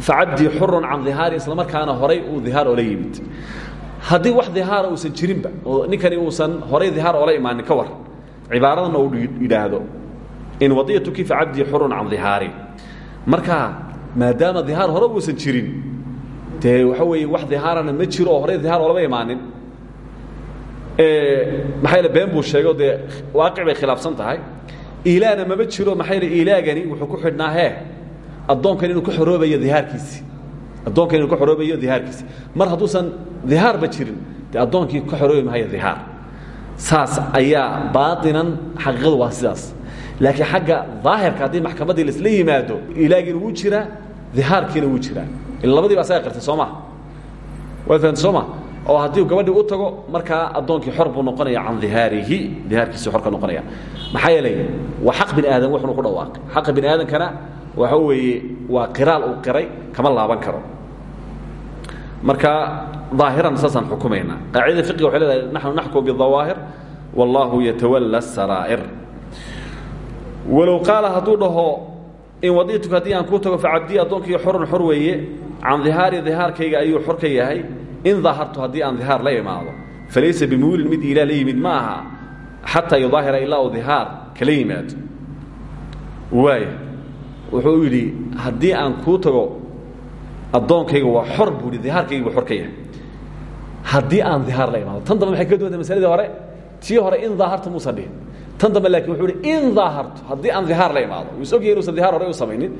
facabdii xurun can dihaari isla markaana horay uu dihaar oola yimid haddii wax dihaara uusan jirinba oo ninkani uusan horay dihaar oola imaanin ka waran cibaaradanna uu yidhaahdo in wadiyatuki facabdii xurun can dihaari. Marka maadaama dihaar hore uusan jirin dee waxa weeye wax dihaarana ma jiro oo horay dihaar oolama imaanin. Maxaa yaele been buu sheegay o dee waaqic bay khilaafsan tahay. Ilaana mama jiro maxaa yaele ilaagani wuxuu ku xidhnaa hee addoonkan inuu ka xoroobayo dihaarkiisi addoonkan inuu ka xoroobayo dihaarkiisi. Mar hadduusan dihaarba jirin dee addoonkii ka xoroobi maayo dihaar. Saas ayaa baatinan xaqiiqadu waa sidaas. Laakiin xagga daahirka haddii maxkamaddii laisla yimaado ilaagiina wuu jiraa dihaarkiina wuu jiraa ila labadiiba asaga qirtay soo maha waad soo ma oo haddii gabadhii u tago markaa addoonkii xor buu noqonaya can dihaarihi dihaarkiisii xor ka noqonaya maxaa yeelay waa xaq bini aadam wuxunu ku dhawaaqay. Xaqa bini aadamkana waxa weeye waa qiraal uu qiray kama laaban karo. Marka aahiran saasaan xukumaynaa qaacidada fiqiga waxay leedahay naxnu naxkum bidawaahir wallahu yatawalla saraa'ir. Walow qaala hadduu dhaho in wadiituka haddii aan kuu tago facabdii addoonkii xorun xor weeye can dihaari dihaarkayga ayuu xor ka yahay in daahartu haddii aan dihaar la imaado. Falaysa bimuulin mid ilaa la yimid ma aha xataa yudaahira ilaa uu dihaar wuxuu yidhi haddii aan kuu tago addoonkayga waa xor buu hi dihaarkayga buu xor ka yahay. Haddii aan dihaar la imaado tan dambe maxay ka duwantay masaladii hore? Tii hore in daahartu muusan dhihin tan dambe laakiin wuxuu hi in daahartu haddii aan dihaar la imaado. Wuu is ogyahay inuusan dihaar hore u samaynin.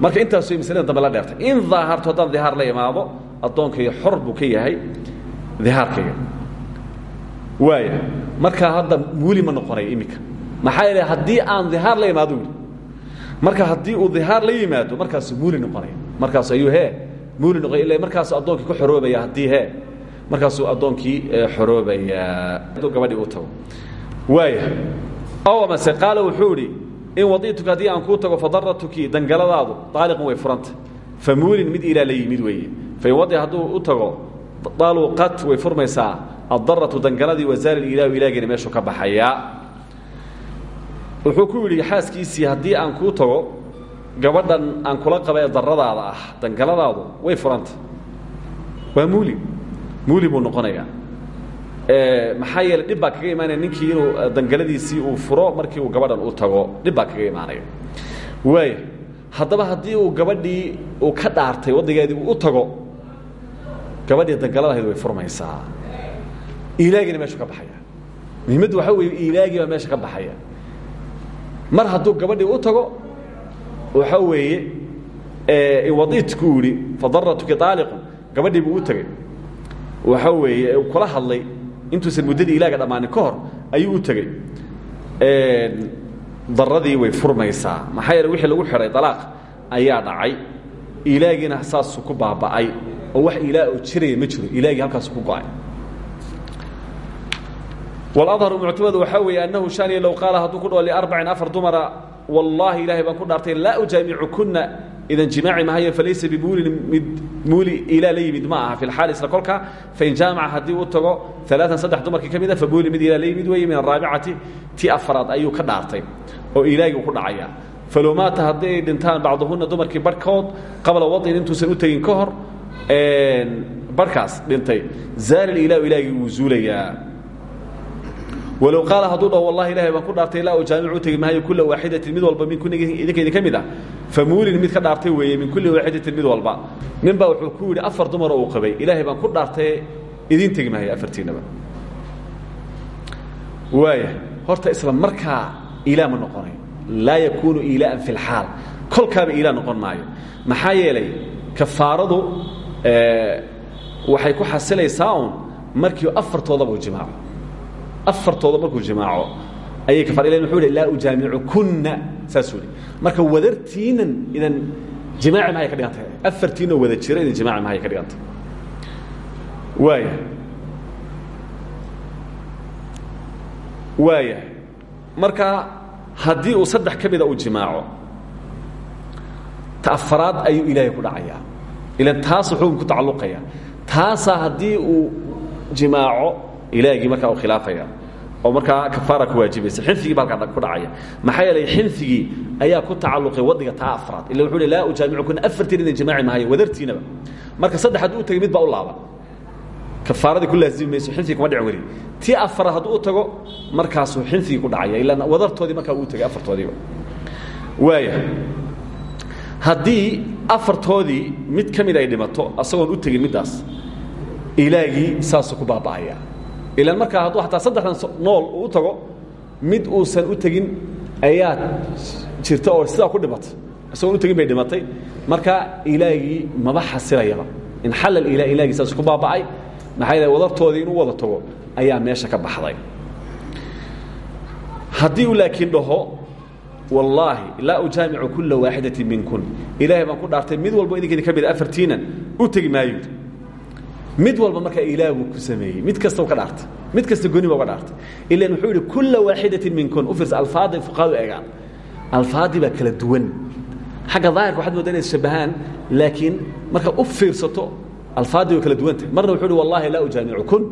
Marka intaas way masalada dambe la dheertay in daahartu haddaan dihaar la imaado addoonkayga xor buu ka yahay dihaarkayga. Waaya markaa hadda muuli ma noqonay iminka. Maxaa yeele haddii aan dihaar la imaado yidhi marka haddii uu dihaar la yimaado markaasuu muuli noqonaya markaasu ayuu hee muuli noqoya illa markaasuu addoonkii ku xoroobaya haddii hee. Markaasuu addoonkii xoroobayaa hadduu gabadhii u tago. Waaya ow amase qaala wuxuu idhi in wadiituka haddii aan kuu tago fadaratuki dangaladaadu daaliqun way furanta. Fa muulin mid ilaa la yimid weeye. Fain wadi hadduu u tago daluqat way furmaysaa. Addaratu dangaladii wasaali ilaahu ilaagina meeshuu ka baxayaa wuxuu ku yidhi xaaskiisii haddii aan kuu tago gabadhan aan kula qaba ee daradaada ah dangaladaadu way furanta. Waa muuli. Muuli buu noqonayaa. Maxaa yeele dhib baa kaga imaanaya ninkii inuu dangaladiisii uu furo markii uu gabadhan u tago. Dhib baa kaga imaanaya. Waaya haddaba haddii uu gabadhii uu ka dhaartay waddigeedii uu u tago gabadhii dangaladahayd way furmaysaa. Ilaagina meeshu ka baxaya. Muhiimaddu waxaa weeye ilaagii baa meesha ka baxaya mar hadduu gabadhii u tago waxaa weeye wadiidku yidhi fadaratuki aaliqun gabadhii buu u tegey waxaa weeye kula hadlay intuusan muddadii ilaaga dhammaanin ka hor ayuu u tegey daradii way furmaysaa maxaa yeele wixii lagu xidhay dalaaq ayaa dhacay. Ilaagiina saasuu ku baaba'ay. Oo wax ilaa oo jiraya ma jiro. Ilaagii halkaasu ku go'ay wاladharu muctamadu waxaa weeye annahu shaniya low qaala hadduu ku dhaho liarbacin dumara wallaahi ilaahay baan ku dhaartay laa ujaamicukuna idan jimaaci mahayo falaysa bimuulin mid muuli ilaa la yimid ma aha fi lxaal isla kolka fain jaamaca haddii u tago alaaan saddex ka mid a famuuli mid ilaa la yimid weeye min araabicati ti afaraad ayuu ka dhaartay oo ilaagii ku dhacaya falow maata haddii ay dhintaan bacduhuna dumarkii barhkood qabla wadin intuusan u tegin ka hor barhkaas dhintay zaal ilahu ilaagii wuu walow qaala hadduu dhaho wallahi ilahay baan ku dhaartay laa ujaamic u tegi maayo kula waaxidatin mid walba min idinka idin ka mid ah. Famuulin mid ka dhaartay weeye min kulli waaxidatin mid walba. Nin baa wuxuu ku yidhi afar dumar oo uu qabay ilaahay baan ku dhaartay idin tegi maayo afartiinaba waaya horta isla markaa ilaa ma noqonay. Laa yakuunu ilaaan fi lxaal kolkaaba ilaa noqon maayo. Maxaa yeelay kafaaradu waxay ku xasilaysaa un markii afartoodaba u jimaaco afartooda markuu jimaaco ayay kafaar ilahi wuxuu ihi laa ujaamicukunna saasuu ihi marka wadartiinan idan jimaaci mahay ka dhigantay afartiinoo wada jira idan jimaaci mahay ka dhigantay waaya waaya marka haddii uu saddex ka mida uu jimaaco ta afaraad ayuu ilaahay ku dhacayaa ilan taasuu xukun ku tacalluqaya. Taasaa haddii uu jimaaco ilaahigii markaa uu khilaafaya oo markaa kafaara ku waajibaysa xinfigii ba ku dhacaya. Maxaa yeelay xinfigii ayaa ku tacalluqay waddiga taa afraad. Illa wuxuu laa ujaamicukuna afartiin idan jamaaci maayo wadartiinaba. Marka saddex hadduu u tagay mid baa u laaban kafaaradii ku laazimi mayso kuma dhic weli. Tii afaraad hadduu u tago markaasuu xinfigii ku dhacaya. Ilaa wadartoodii markaa uu tagay afartoodiiba. Waaya haddii afartoodii mid ka ay dhimato asagoon u tegin middaas ilaagii saasuu ku baaba'aya ilaan markaa hadduu ataa saddexdan nool u tago mid uusan u tegin ayaa jirta oo sidaa ku dhimatay. Isagoon u tegin bay dhimatay. Marka ilaagii maba xasilayaba inxalla ila ilaagii saasuu ku baaba'ay maxaa yeele wadartoodii inuu wada tago ayaa meesha ka baxday. Haddii uu laakiin dhaho wallaahi laa ujaamicu kula waaxidatin minkun. Ilaahay baan ku dhaartay mid walbo idinkeedi ka mida afartiinan u tegi maayo mid walba markaa ilaah buu ku sameeyey mid kasta ka dhaartay mid kasta goni ba uga dhaartay. Ilan wuxuu yidhi kula waaxidatin minkun u fiirsa alfaaday fuqahadu eegaan. Alfaadii baa kala duwan. Xagga daahirka waxaad moodaa inay shabahaan laakiin markaad u fiirsato alfaadii way kala duwantahay marna wuxuu yidhi wallahi laa ujaamicu kun.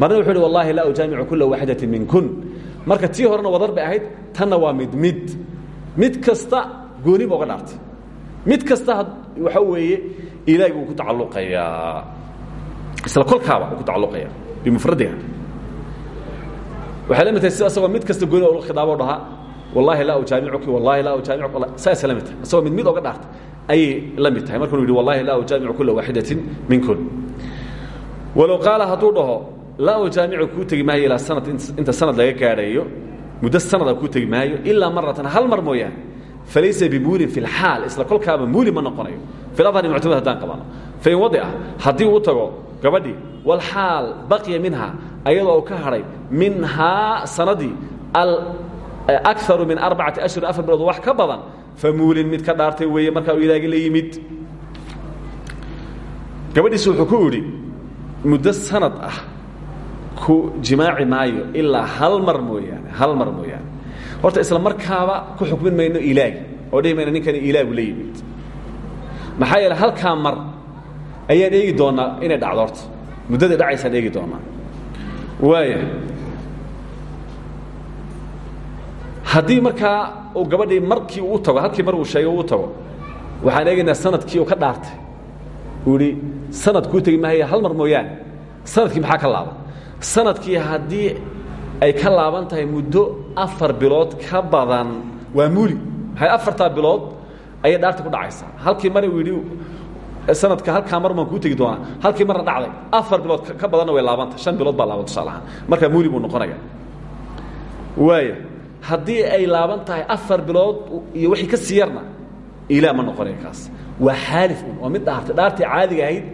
Marna wuxuu yidhi wallahi laa ujaamicu kula waaxidatin minkun. Marka tii horena wadar bay ahayd tanna waa mid mid. Mid kasta gooni ba uga dhaartay. Mid kasta waxa weeye ilaagi uu ku tacalluqayaa isla kolkaaba ku tacalluqaya bimufradiha waxay la mid tahay sida asagoo mid kasta gooni oo khidaabo dhahaa wallahi laa ujaamicuki wallahi laa ujaamicuka saasay la mid tahay. Asagoo mid mid oga dhaartay ayay la mid tahay. Markuu yidhi wallahi laa ujaamicu kula waaxidatin minkun walow qaala hadduu dhaho laa ujaamicu kuu tegi maayo ilaa sanad inta sanad laga gaadhayo muddo sanada kuu tegi maayo ilaa maratan hal mar mooyaane falaysa bimuulin fi lxaal isla kolkaaba muuli ma noqonayo. Filadhari muctamad haddaan qabano fain wadica haddii uu tago gabadhii walxaal baqiya minha ayadoo uu ka hadhay minhaa sanadii akaru min arbacati ashhurin afar bilood wax ka badan famuulin mid ka dhaartay weeye markaa uu ilaagi la yimid. Gabadhiisi wuxuu ku idhi muddo sanad ah ku jimaaci maayo ilaa hal mar mooyaane hal mar mooyaane. Horta isla markaaba ku xukmin mayno ilaagi oo dhihi mayno ninkani ilaagu la yimid. Maxaa yeele halkaa mar ayaan eegi doonaa inay dhacdo horta. Muddada dhacaysaan eegi doonaa. Waaya haddii markaa uu gabadhii markii uu tago halkii mar uu sheegay uu tago waxaan eegaynaa sannadkii uu ka dhaartay. Uu idhi sanad kuu tegi maahaya hal mar mooyaane. Sanadkii maxaa ka laaban? Sanadkii haddii ay ka laaban tahay muddo afar bilood ka badan. Waa muli maxay afartaa bilood? Ayay dhaarta ku dhacaysaa. Halkii mar uu yidhi sanadka halkaa mar baan kuu tegi doonaa. Halkii marna dhacday afar bilood ka badanna way laabantay shan bilood baa laaban tusaale ahaan. Markaa muli buu noqonaya waaya haddii ay laaban tahay afar bilood iyo wixii ka sii yarna ilaa ma noqonaya kaas. Waa xaalif un waa mid dhaartay. Dhaartii caadiga ahayd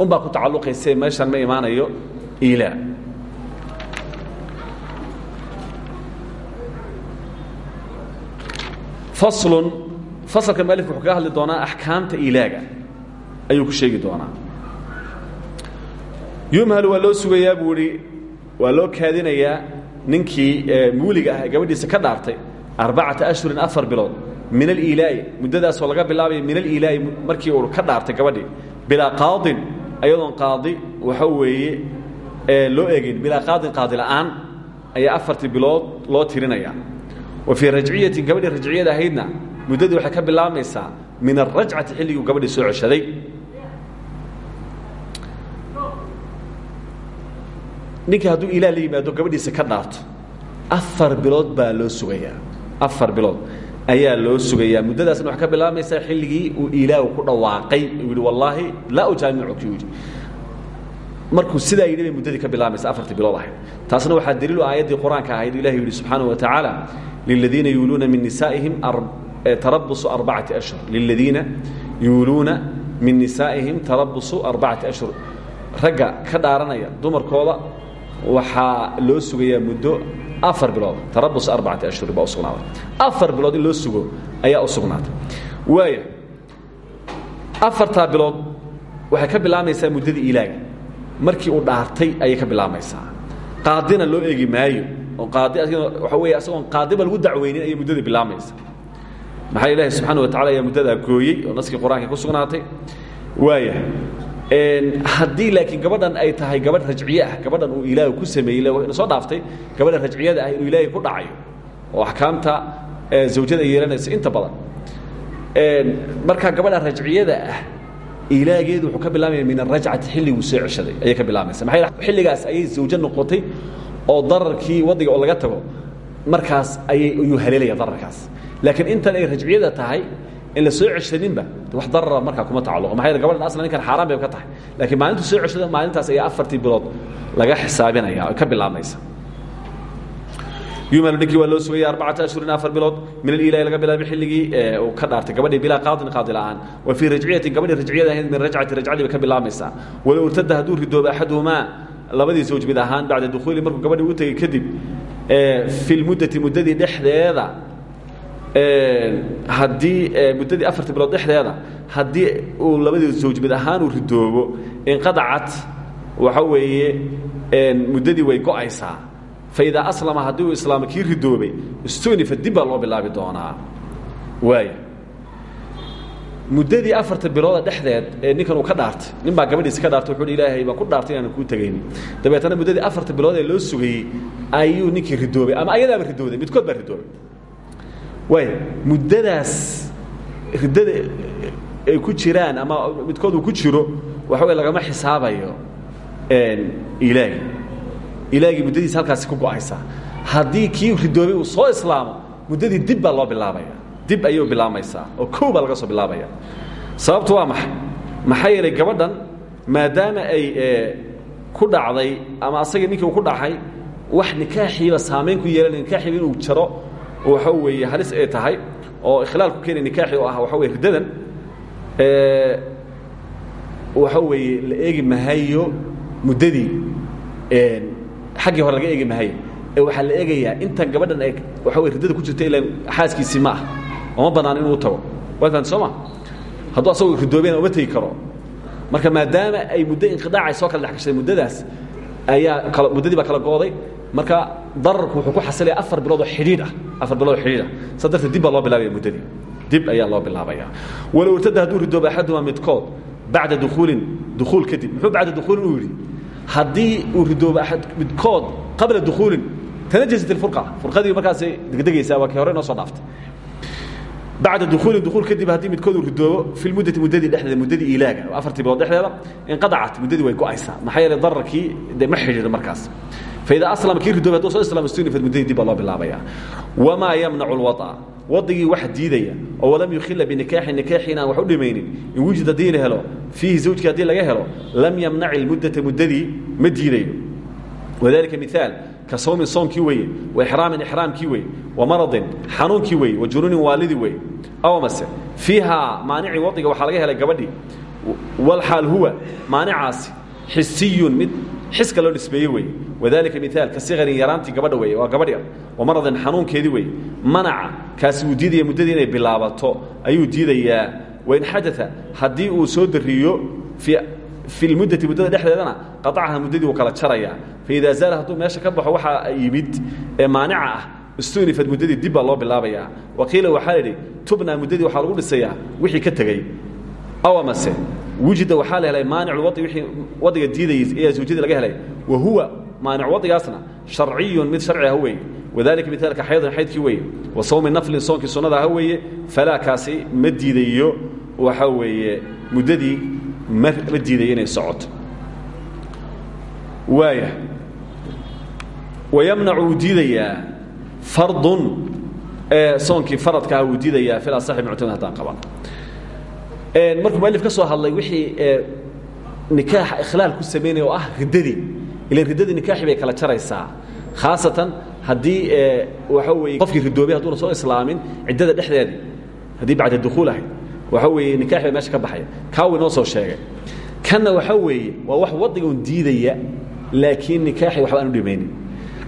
un baa ku tacalluqayse meeshan ma imaanayo ilaa faslun fasalka mualifku wuxuu kaga hadli doonaa axkaamta ilaaga ayuu ku sheegi doonaa. Yumhal waa loo sugayaa buu ihi waa loo kaadinayaa ninkii muuliga ah gabadhiisa ka dhaartay arbacata ashhurin afar bilood min aliilaa'i muddadaasoo laga bilaabaya min aliilaa'i markii uu ka dhaartay gabadhii bilaa qaadin ayadoon qaadi waxa weeye loo egin bilaa qaadin qaadi la'aan ayaa afartii bilood loo tirinaya. Wa fii rajciyatin gabadhii rajciyada ahaydna muddadii waxay ka bilaabmaysaa min arajcati xilliguu gabadhii soo ceshaday ninkii hadduu ilaah la yimaado gabadhiisa ka dhaarto afar bilood baa loo sugayaa. Afar bilood ayaa loo sugayaa. Muddadaasna waxay ka bilaabmaysaa xilligii uu ilaahu ku dhawaaqay. Uu yidhi wallaahi laa ujaamicuki yidhi. Markuu sidaa yidhi muddadii ka bilaabmaysa afartii bilood ahayd. Taasna waxaa daliilu aayaddii qur'aanka ahayd ilahi yidhi subxaanaه wa tacaala liladiina yuuluuna min nisaa'ihim tarabusu arbacati ashhur. Liladiina yuuluuna min nisaa'ihim tarabusu arbacati ashhur. Ragga ka dhaaranaya dumarkooda waxaa loo sugayaa muddo afar bilood. Tarabus arbacati ashhuri baa u sugnaaday bilood loo sugo ayaa u sugnaatay. Waaya afartaa bilood waxay ka bilaabmaysaa muddadii ilaaga markii uu dhaartay ayay ka bilaabmaysaa. Qaadina loo eegi maayo. Oo qaadi waxa weeye asagoon qaadiba lagu dacweynin ayay muddadii bilaabmaysa maxaa ilaahi subxaana wa tacala ayaa muddadaa gooyey oo naskii qur'aanka ku sugnaatay? Waaya haddii laakiin gabadhan ay tahay gabadh rajciye ah gabadhan uu ilaahay ku sameeyey ina soo dhaaftay gabadha rajciyada ah inuu ilaahay ku dhacayo. Oo axkaamta zawjada ay yeelanayso inta badan. Marka gabadha rajciyada ah ilaageedu wuxuu ka bilaabaya min arajcati xilliguu soo ceshaday ayay ka bilaabaysa maxaa xilligaas ayay zawjo noqotay oo dararkii waddiga oo laga tago markaas ayay ayuu haleelaya dararkaas. Laakiin intan ay rajciyada tahay in la soo ceshaninba wax darara markaa kuma tacalluqo. Maxaa yeele gabadhan aslan ninkan xaaraan bay ka tahay. Laakiin maalintu soo ceshado maalintaas ayaa afartii bilood laga xisaabinaya ka bilaabmaysa. Yumalu ninkii waa loo sugayay arbacata ashhurin afar bilood. Min alilahi laga bilaabo xilligii uu ka dhaartay gabadhii bilaa qaadin qaadi la'aan. Wa fii rajciyatin gabadhii rajciyada ahayd min rajcati rajcadii bay ka bilaabmaysaa. Walow irtada hadduu ridoobo axaduhumaa labadii zawj mid ahaan bacda dukhuuli markuu gabadhii u tegey kadib fi lmuddati muddadii dhexdeeda haddii muddadii afartii bilood dhexdeeda haddii uu labadii zawj mid ahaan uu ridoobo inqadacat waxa weeye muddadii way go'aysaa. Faidaa aslama haddii uu islaamo kii ridoobay istunifa dib loo bilaabi doonaa. Waaya muddadii afarta bilooda dhexdeed ee ninkan uu ka dhaartay nin baa gabadhiisi dhaartay wuxuu ilaahay baan ku dhaartay inaanan kuu tegaynin. Dabeetana muddadii afarta bilood ee loo sugayey ayuu ninkii ridoobay ama ayadaaba ridooday midkood baa ridoobay waaya muddadaas riddada ay ku jiraan ama midkood uu ku jiro waxa wey lagama xisaabayo ilaagi ilaagii muddadiisa halkaasi ku go'aysaa haddii kii ridoobay uu soo islaamo muddadii dib baa loo bilaabaya. Dib ayay bilaamaysaa oo kow baa laga soo bilaabaya. Sababtu waa maxay? Maxaa yeelay gabadhan maadaama ay ku dhacday ama asagii ninkii uu ku dhacay wax nikaaxiiba saamayn ku yeelanay nikaaxiiba inuu jaro waxa weeye halis ay tahay oo ikhlaal ku keenay nikaaxi oo ah waxa weye riddadan waxa weeye la eegi mahayo muddadii xaggii hore laga eegi mahayo ee waxaa la eegayaa intan gabadhan ay waxa wey riddada ku jirta ilaa xaaskiisii ma ah oma bannaan inuu tago. Waa fahamti soo ma? Hadduu asagoo ridoobeyna uma tegi karo. Marka maadaama ay muddo inqidaacay soo kala dhex gashay muddadaas ayaa muddadii baa kala go'day marka dararku wuxuu ku xasilaya afar bilood oo xidhiidh ah. Afar bilood oo xidhiidh ah. Saa darteed dib baa loo bilaabaya muddadii. Dib ayaa loo bilaabaya. Walow irtada hadduu ridoobo axadumaa midkood bacda dukuulin dukuul kadib. Muxuu bacda dukuulin uu yidhi? Haddii uu ridoobo midkood qabla dukuulin tanajasat ilfurqa furqadii markaasay degdegaysaa waa kii hore noo soo dhaaftay. Bacda dukuulin dukuul kadib haddii midkood uu ridoobo fi lmuddati muddadii dhexdeeda muddadii ilaaga. Oo afartii bilood dhexdeeda. Inqadacat muddadii way go'aysaa maxaa yeelay dararkii de ma xidhiidho markaas faidaa aslama kii ridoobe hadduu soo islaamo stunifad muddadii dib baa loo bilaabaya wamaa yamnacu lwaطa wadigii wax diidaya oo walam yukhila binikaaxi nikaaxi inaan wax u dhimaynin in wujid haddii la helo fiihi zawjkii haddii laga helo lam yamnac ilmuddata muddadii ma diidayo wadalika miaal ka sawmin soonkii weeye wa ixraamin ixraamkii weeye wa maradin xanuunkii weeye wa junuunin waalidii weeye aw mase fiihaa maanicii wadiga waxaa laga helay gabadhii walxaal huwa maanicaasi xisiyun mid xiska loo nisbeeye weeye wadalika miaal ka sikarin yaraantii gabadha weeye waa gabadh yar. Wa maradin xanuunkeedii weeye. Manaca kaasi uu diidaya muddadii inay bilaabato ayuu diidayaa. Wain xadaa haddii uu soo dariyo fi lmuddati muddada dhexdeedana qaطacaha muddadii wuu kala jarayaa. Faida zaala hadduu meesha ka baxo waxaa yimid ee maanica ah istunifad muddadii dib baa loo bilaabayaa. Waqiila waxaa la idhi tubna muddadii waxaa lagu dhisayaa wixii ka tegey aw amase wujida waxaa la helay maanic wai wii wadiga diidayay ayaa zawjadii laga helay. Wa huwa maanic wadigaasna sharciyun mid sharci ah weeye. Wadalika miaalka xaydin xaydkii weeye. Wa sawmi naflin soonkii sunnada ah weeye falaa kaasi ma diidayo. Waxa weeye muddadii ma diidayo inay socoto. Waaya. Wayamnacu wuu diidayaa fardun soonkii faradka ah wuu diidayaa fil asaxi muctamad haddaan qaban. Markuu mualif ka soo hadlay wixii nikaaxa ikhlaal ku samaynaya oo ah riddadii ila riddadii nikaaxi bay kala jaraysaa. Khaasatan haddii waxa weeye qofkii ridoobay hadduuna soo islaamin ciddada dhexdeedii haddii bacda dukuul ahayd waxa weeye nikaaxi baa meesha ka baxaya kaa wuu inoo soo sheegay. Kanna waxa weeye waa wax waddiga un diidaya laakiin nikaaxi waxba aan u dhimaynin.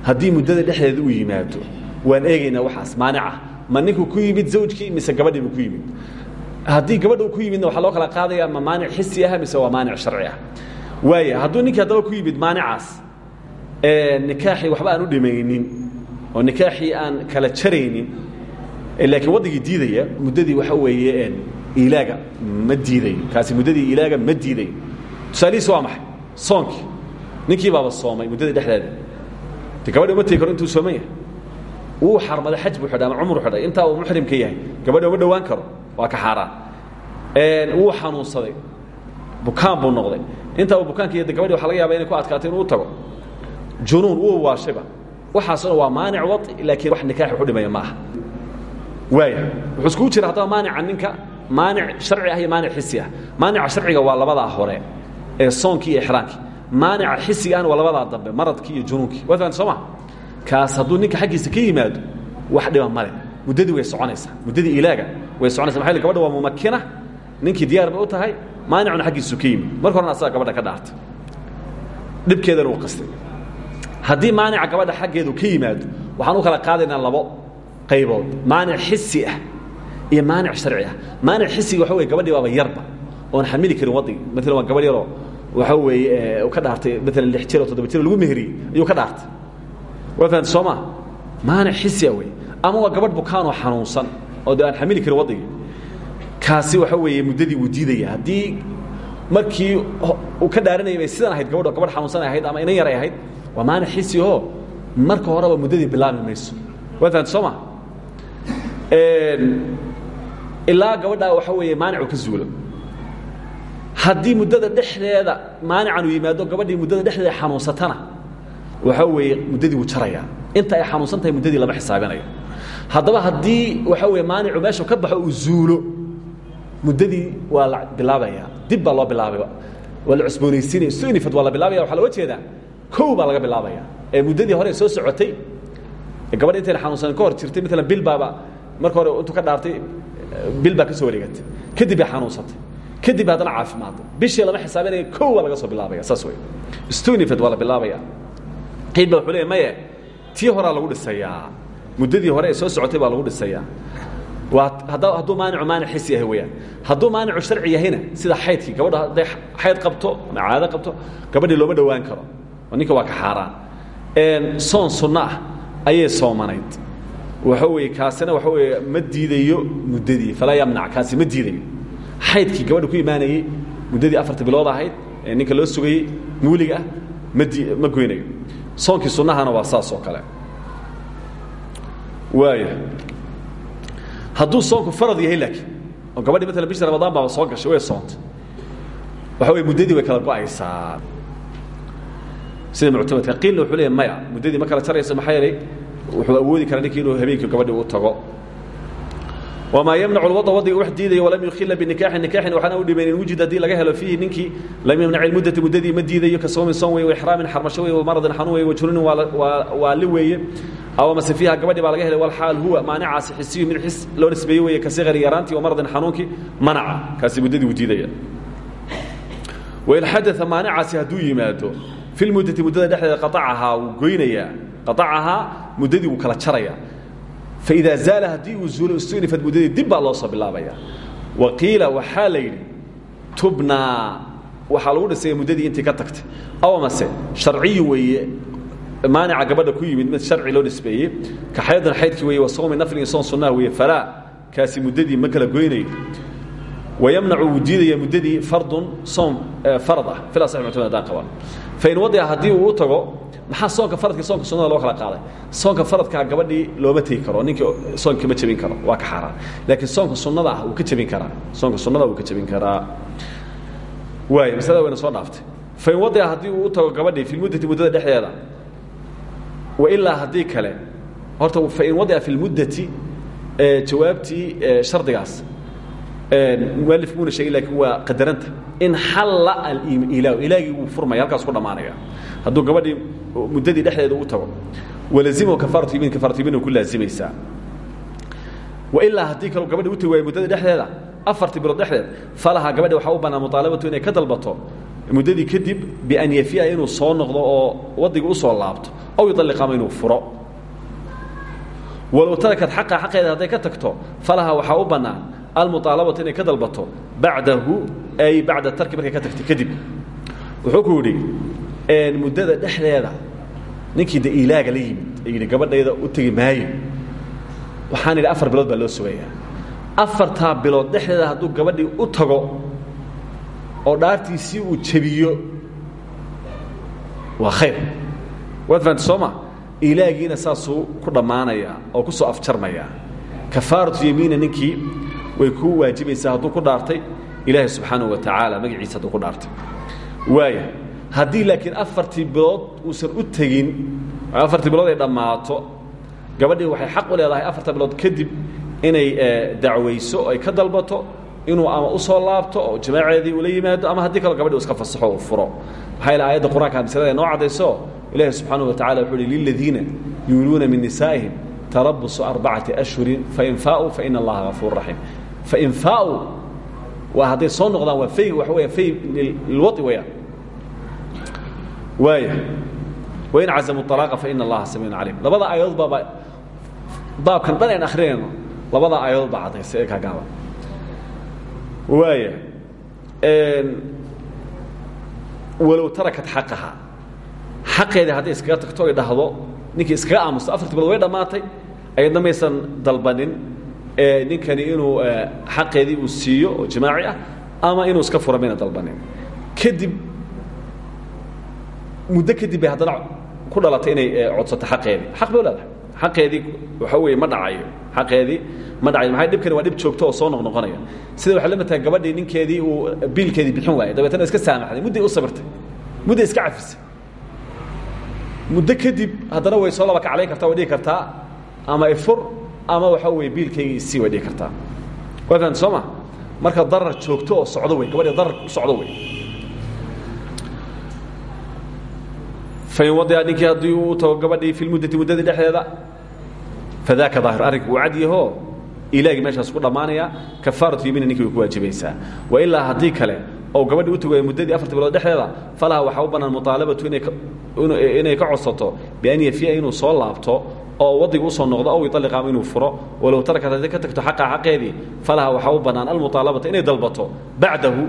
Haddii muddada dhexdeeda uu yimaado waan eegaynaa waxaas maanica. Ma ninkuu ku yimid zawjkii mise gabadhiibu ku yimid? Haddii gabadha ku yimidna waxaa loo kala qaadaya ma maanic xisi ah mise waa maanic sharci ah waaya hadduu ninkii haddaba ku yimid maanicaas nikaaxii waxba aan u dhimaynin oo nikaaxii aan kala jaraynin laakiin waddigii diidaya muddadii waxa weeye ilaaga ma diidayo kaasi muddadii ilaaga ma diidayo tusaalihiisi waa maxay? Soonkii. Ninkii baaba soomay muddadii dhexdeeda. De gabadhi uma tegi karo intuu sooman yahay. Wuu xarmaday xaj buu xidhay ama cumru xidhay intaa uu muxrimka yahay. Gabadhi uma dhowaan karo. Waa ka xaaraan. Wuu xanuunsaday bukaan buu noqday. Intaa uu bukaanka iyo de gabadhi waxa laga yaaba inay ku adkaato inuu tago. Junuun wuu waashayba waxaasuna waa maanic wadi laakiin wax nikaax wuxu dhimaya ma aha waaya wuxuu iskugu jira haddaba maanica ninka maanic sharci ah iyo maanic xisi ah. Maanica sharciga waa labadaa hore ee soonkii iyo ixraamkii maanica xisiga ahna waa labadaa dambe maradkii iyo junuunkii. Waa fahamta soo ma? Kaas hadduu ninka xaggiisa ka yimaado wax dhiba male muddadii way soconaysaa. Muddadii ilaaga way soconaysa maxa gabadha waa mumakina ninkii diyaar bay u tahay maanicuna xaggiisu ka yimid marka horena asaga gabadha ka dhaartay dhibkeedana uu qastay. Haddii maanica gabadha xaggeedu ka yimaado waxaan u kala qaadaynaa labo qaybood. Maanic xisi ah iyo maanic sharci ah. Maanic xisiga waxa wey gabadhii baaba yarba oon xamili karin wadigi maalan waa gabadh yaroo waxa weeye u ka dhaartay maalan lix jir oo toddoba jir lagu meheriyey ayuu ka dhaartay. Waa fahamta soo maa maanic xisia wey ama waa gabadh bukaanoo xanuunsan oo de aan xamili karin wadigii kaasi waxa weeye muddadii wuu diidaya. Haddii markii uu ka dhaaranayay bay sidan ahayd gabadho gabadh xanuunsan ay ahayd ama inan yar ay ahayd waa maanic xisi oo marka horeba muddadii bilaabi mayso. Waa fahamta soo ma? Ilaa gabadhaa waxa weeye maanicu ka zuulo haddii muddada dhexdeeda maanican uu yimaado gabadhii muddada dhexdeeda xanuunsatana waxa weeye muddadii wuu jarayaa. Inta ay xanuunsan tahay muddadii lama xisaabinayo. Haddaba haddii waxa weye maanicu meeshu ka baxo uu zuulo muddadii waa la bilaabaya dib baa loo bilaabay waa la cusboonaysiinaya sunifad waa la bilaabaya waxaa looga jeedaa kow baa laga bilaabaya. Ee muddadii hore soo socotay gabadh intayna xanuunsan ka hor jirtay maalan bil baaba marka hore intuu ka dhaartay bil baa ka soo wareegatay. Kadib bay xanuunsatay. Kadib haddana caafimaadday bishii lama xisaabinaya kow baa laga soo bilaabaya saas wey stunifed waa la bilaabaya. Qiid ba wuxuu leeya maye tii horaa lagu dhisayaa. Muddadii hore ee soo socotay baa lagu dhisayaa. waa hadduu maanicu maanic xisi yahay weyaan hadduu maanicu sharci yahayna sida xaydkii gabadha hadday xayd qabto ama caado qabto gabadhii looma dhowaan karo. Ninka waa ka xaaraan. Soon sunno ah ayay soomanayd. Waxa weeye kaasina waxa weeye ma diidayo muddadii falaa yamnac kaasi ma diidayo. Xaydkii gabadha ku imaanayey muddadii afarta bilood ahayd ee ninka loo sugayey muuliga ah ma di ma goynayo. Soonkii sunnahana waa saas oo kale. Waaya hadduu soonku farad yahay laakiin oo gabadhii maala bisha ramadaan baaba soo gashay way soontay waxa wey muddadii way kala go'aysaa. Sida muctamadka qiilna wuxuu leeya maya. Muddadii ma kala jarayso maxaa yeelay wuxuu awoodi karaa ninkii inuu habeenkii gabadhii u tago wamaa yamnacu lwada wadiga wax diidaya walam yukhila binikaaxin nikaaxin waxaana u dhimayn wujid haddii laga helo fiihi ninkii lam yamnac ilmuddati muddadii ma diidayo ka soomin soon weye waixraamin xarmasho weye wamaradin xanuun weye wajununin waa waali weeye. Aw mase fiiha gabadhii baa laga helay walxaal huwa maanicaasi xisiyu mid xis loo nisbeeye weeye ka sikari yaraantii wamaradin xanuunkii manaca kaasi muddadii wuu diidaya. Wain xadaa maanicaasi hadduu yimaado fi lmuddati muddada dhexdeeda qaacahaa wuu goynayaa qaacahaa muddadii wuu kala jarayaa faida zaala haddii uu zuulo istunifad muddadii dib baa loo soo bilaabaya wa qiila waxaa la yidhi tubnaa waxaa lagu dhisaya muddadii intii ka tagtay aw mase sharciyu weeye maanica gabadha ku yimid mid sharci loo nisbeeyey ka xaydan xaydkii weeye wa sawmi naflin soon sunnaha weeye falaa kaasi muddadii ma kala goynayo wayamnacu wuu diidaya muddadii fardun soom farad ah fil asax muctamad haddaan qabaan fain wadica haddii uu u tago maxaa soonka faradka soonka sunnada loo kala qaaday soonka faradkaa gabadhii looma tegi karo ninkii soonka ma jebin karo waa ka xaaraan laakiin soonka sunnada ah wuu ka jebin karaa soonka sunnada wuu ka jebin karaa waay masalada wayna soo dhaaftay fain wadica haddii uu u tago gabadhii fi lmuddati muddada dhexdeeda wailaa haddii kale horta fain wadica fi lmuddati jawaabtii shardigaas mualif muuna sheegin laakiin waa qadaranta in xalla aliilaa ilaagii wuu furmaya halkaas ku dhammaanaya hadduu gabadhii muddadii dhexdeeda u tago walazimhu kafaaratu yimiin kafaaratu yimiin ku laazimaysaa wailaa haddii kale gabadhi u tagi waayo muddada dhexdeeda afartii bilood dhexdeed falaha gabadhi waxaa u bannaan muطaalabatu inay ka dalbato. Muddadii kadib bian yafiya inuu soo noqdo oo waddiga u soo laabto aw yuطalliqama inuu furo. Walow tarakad xaqa xaqeeda hadday ka tagto falaha waxaa u bannaan almuطaalabatu inay ka dalbato bacdahu ay bacda tarki markay ka tagtay kadib. Wuxuu ku yidhi muddada dhexdeeda ninkii de ilaaga la yimid ee yidhi gabadhayda u tegi maayo. Waxaan idhi afar bilood baa loo sugayaa. Afartaa bilood dhexdeeda hadduu gabadhii u tago oo dhaartiisii uu jebiyo waa khayr. Waad fahamta soo ma? Ilaagiina saasuu ku dhammaanayaa oo ku soo afjarmayaa. Kafaaratu yamiina ninkii way kuu waajibaysaa hadduu ku dhaartay? Ilaahay subxaanahu wa tacaala magaciisa ku dhaartay. Waaya haddii laakiin afartii bilood uusan u tegin afartii bilood ay dhammaato gabadhii waxay xaq u leedahay afarta bilood kadib inay dacwayso ay ka dalbato inuu ama u soo laabto oo jamaaceedii ula yimaado ama haddii kaloo gabadhi iska fasaxo uu furo. Maxaa yaele aayadda qur'anka masalada noo caddayso ilaahi subxaanahu wa tacala wuxuu uhi liladiina yuuluuna min nisaa'ihim tarabusu arbacati ashhurin fain faa'uu faina allaha gafuur raxiim fain faa'uu waa hadday soo noqdaan waa fayg waxa weya fay lilwai weyaan waaya wain cazamu alaaqa faina allaha samiicun calim labada aayadood baaba baabkan dhan ayn akrinayno labada aayadood baa caddaysa ee kaagaaba waaya walow tarakat xaqaha xaqeedii hadday iskaga tagto ay dhahdo ninkii iskaga aamusto afartii bilood way dhammaatay ayadna maysan dalbanin ninkani inuu xaqeedii uu siiyo oo jamaaci ah ama inuu iska fura mayna dalbanin. Kadib muddo kadib bay haddana ku dhalatay inay codsato xaqeedii. Xaq bay leedahay. Xaqeedii waxa weeye ma dhacayo xaqeedii ma dhacayo maxay dhibkani waa dhib joogto oo soo noqnoqonaya. Sida waxay la mid tahay gabadhii ninkeedii uu biilkeedii bixin waayay dabeetana iska saamaxday. Mudday u sabirtay. Mudday iska cafisay. Muddo kadib haddana way soo laba kaclayn kartaa way dhihi kartaa ama ifur ama waxa weeye biilkayga isii way dhihi kartaa. Waa fahamta soo ma? Marka darar joogto oo socdo wey gabadhii darar u socdo wey fain wadica ninkii haddii uu tago gabadhii fi lmuddati muddadii dhexdeeda fadaaka daahir arrinku uu cad yaho ilaagii meeshaas ku dhammaanaya kafaaratu yamiina ninkii way ku waajibaysaa. Wa ilaa haddii kale oo gabadhii u tago muddadii afarta bilood dhexdeeda falaha waxaa u bannaan muطaalabatu inay ka codsato bian yafiya inuu soo laabto oo wadiga u soo noqdo ow yualiqa ama inuu furo walow tarakat hadday ka tagto xaqa xaqeedii falaha waxaa u bannaan almuطaalabata inay dalbato bacdahu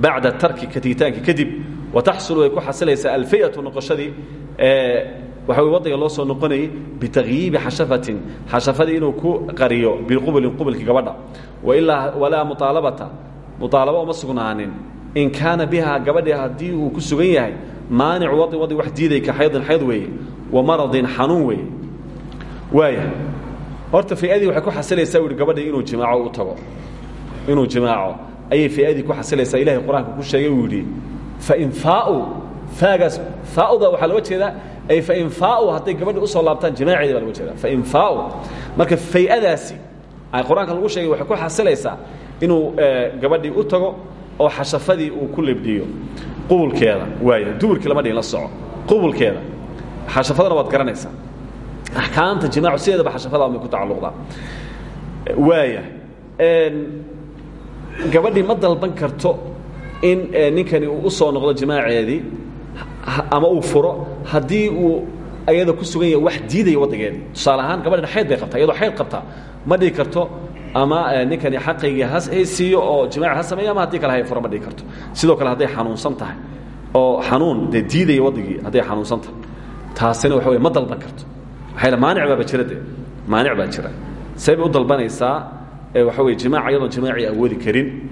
bacda tarki katitaanki kadib. Wataxsulu way ku xasilaysaa alfayatu noqoshadii waxa way wadiga loo soo noqonayay bitakyiibi xashafatin xashafadii inuu ku qariyo biqubulin qubulkii gabadha. Walaa muaalabata muaalaba uma sugnaanin. In kaana bihaa gabadhii haddii uu ku sugan yahay maanicu wadi wadi wax diiday ka xaydin xayd weeye wa maradin xanuun weeye waaya horta fayadii waxay ku xasilaysaa uhi gabadhii inuu jimaaco u tago. Inuu jimaaco ayay fayadii ku xasilaysaa. Ilahay qur'aanka ku sheegay uu yidhi fain faau faagaas faauda waxaa looga jeedaa ay fain faau hadday gabadhi u soo laabtaan jimaaceedi baa loga jeeda fain faau. Marka fayadaasi ay qur'aanka lagu sheegay waxay ku xasilaysaa inuu gabadhii u tago oo xashafadii uu ku libdhiyo. Qubulkeeda waaya duburkii lama dhihin la soco. Qubulkeeda xashafadana waad garanaysaa axkaamta jimaacu sideedaba xashafada may ku tacalluqdaa waaya. Gabadhii ma dalban karto in ninkani uu u soo noqdo jimaaceedii ama uu furo haddii uu ayada ku sugan yahay wax diidaya waddageedii tusaale ahaan gabadhan xayd bay qabtaa iyadoo xayd qabtaa ma dhihi karto ama ninkani xaqaygii ha siiyo oo jimaaci ha sameeyo ama haddii kale hay furo ma dhihi karto. Sidoo kale hadday xanuunsan tahay oo xanuun dee diidaya waddigii hadday xanuunsan tahay. Taasina waxa wey ma dalban karto maanic baaba jira maanic baa jira. Say bay u dalbanaysaa waxa wey jimaac iyadoon awoodi karin.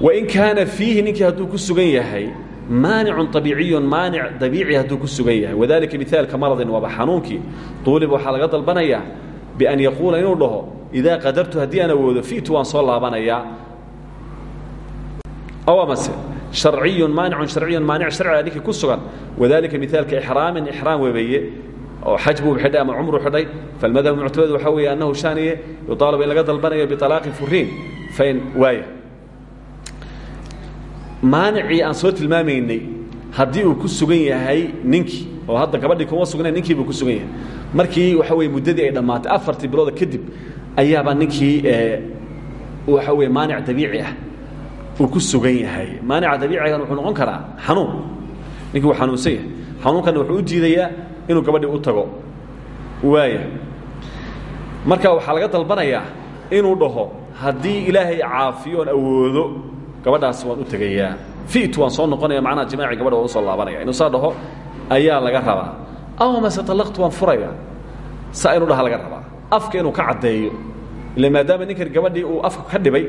Wain kaana fiihi ninkii hadduu ku sugan yahay maanicun abiiciyun maanic dabiici hadduu ku sugan yahay. Wadalika miaalka maradin waaba xanuunkii duuliba waxaa laga dalbanayaa bian yaquula inuu dhaho idaa qadartu haddii aan awoodo fitu waan soo laabanayaa. Aw amase harciyun maanicun harciyun maanic sharciga ninkii ku sugan. Wadalika miaalka ixraamin ixraam webeeye oo xaj buu xidhay ama cumru xidhay falmadhabu muctamad waxaa weeye annahu shaaniye yuطaalabu in laga dalbanayo bialaaqi furiin fain waaya maanicii aan soo tilmaamaynay haddii uu ku sugan yahay ninkii oo hadda gabadhii kuma sugnayn ninkii buu ku sugan yahay. Markii waxa weye muddadii ay dhammaatay afartii bilooda kadib ayaabaa ninkii waxa weye maanic dabiici ah uu ku sugan yahay. Maanica dabiicigan wuxuu noqon karaa xanuun. Ninkii wuu xanuunsan yahay. Xanuunkanna wuxuu u diidayaa inuu gabadhii u tago. Waaya marka waxaa laga dalbanayaa inuu dhaho haddii ilaahay caafiyo oon awoodo gabadhaas waan u tegayaa. Fitu waan soo noqonaya macnaha jimaaci gabadha waan u soo laabanaya. Inuu saa dhaho ayaa laga rabaa. Aw mase talaqtu waan furaya saa inuu dhaha laga rabaa. Afka inuu ka caddeeyo. Ila maadaama ninkan gabadhii uu afka ka dhibay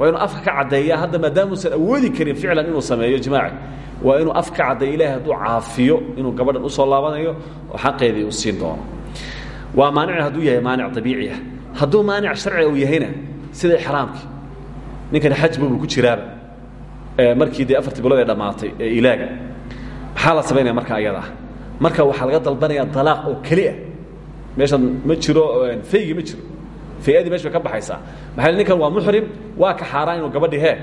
waa inuu afka ka caddeeya hadda maadaamuusan awoodi karin ficlan inuu sameeyo jimaaci. Waa inuu afka ka caddeeyo ilahay hadduu caafiyo inuu gabadhan u soo laabanayo oo xaqeedii u siin doono. Waa maanici hadduu yahay maanic abiici ah. Hadduu maanic sharciga uu yahayna sida ixraamkii ninkan xajbubuu ku jiraaba markii dee afartii bilood ee dhammaatay ee ilaaga. Maxaa la samaynaya marka ayadaa marka waxaa laga dalbanaya dalaaq oo keli ah. Meeshan ma jiro faygi ma jiro fayadii mesh bay ka baxaysaa maxaa ninkan waa muxrim waa ka xaaraan inuu gabadhi hee.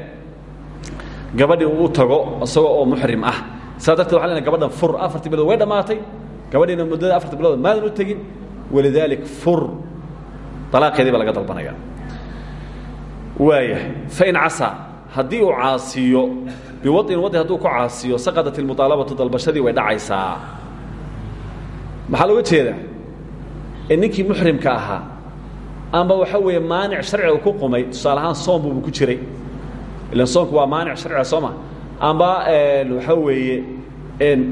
Gabadhii uu tago isagoo oo muxrim ah. Saa darteed waxa lena gabadhan fur afartii bilood way dhammaatay gabadhiina muddada afarti bilood maadan u tegin. Walidalik fur. Alaaqeedii baa laga dalbanaya waaya fain casaa haddii uu caasiyo biwadin wadi hadduu ku caasiyo saqadat ilmuaalabatu dalbashadii way dhacaysaa. Maxaa looga jeedaa? Ee ninkii muxrimka ahaa amba waxa weeye maanic sharciga ku qumay tusaale ahaan soom buubu ku jiray. Ilan soomku waa maanic sharciga sooma. Amba waxa weeye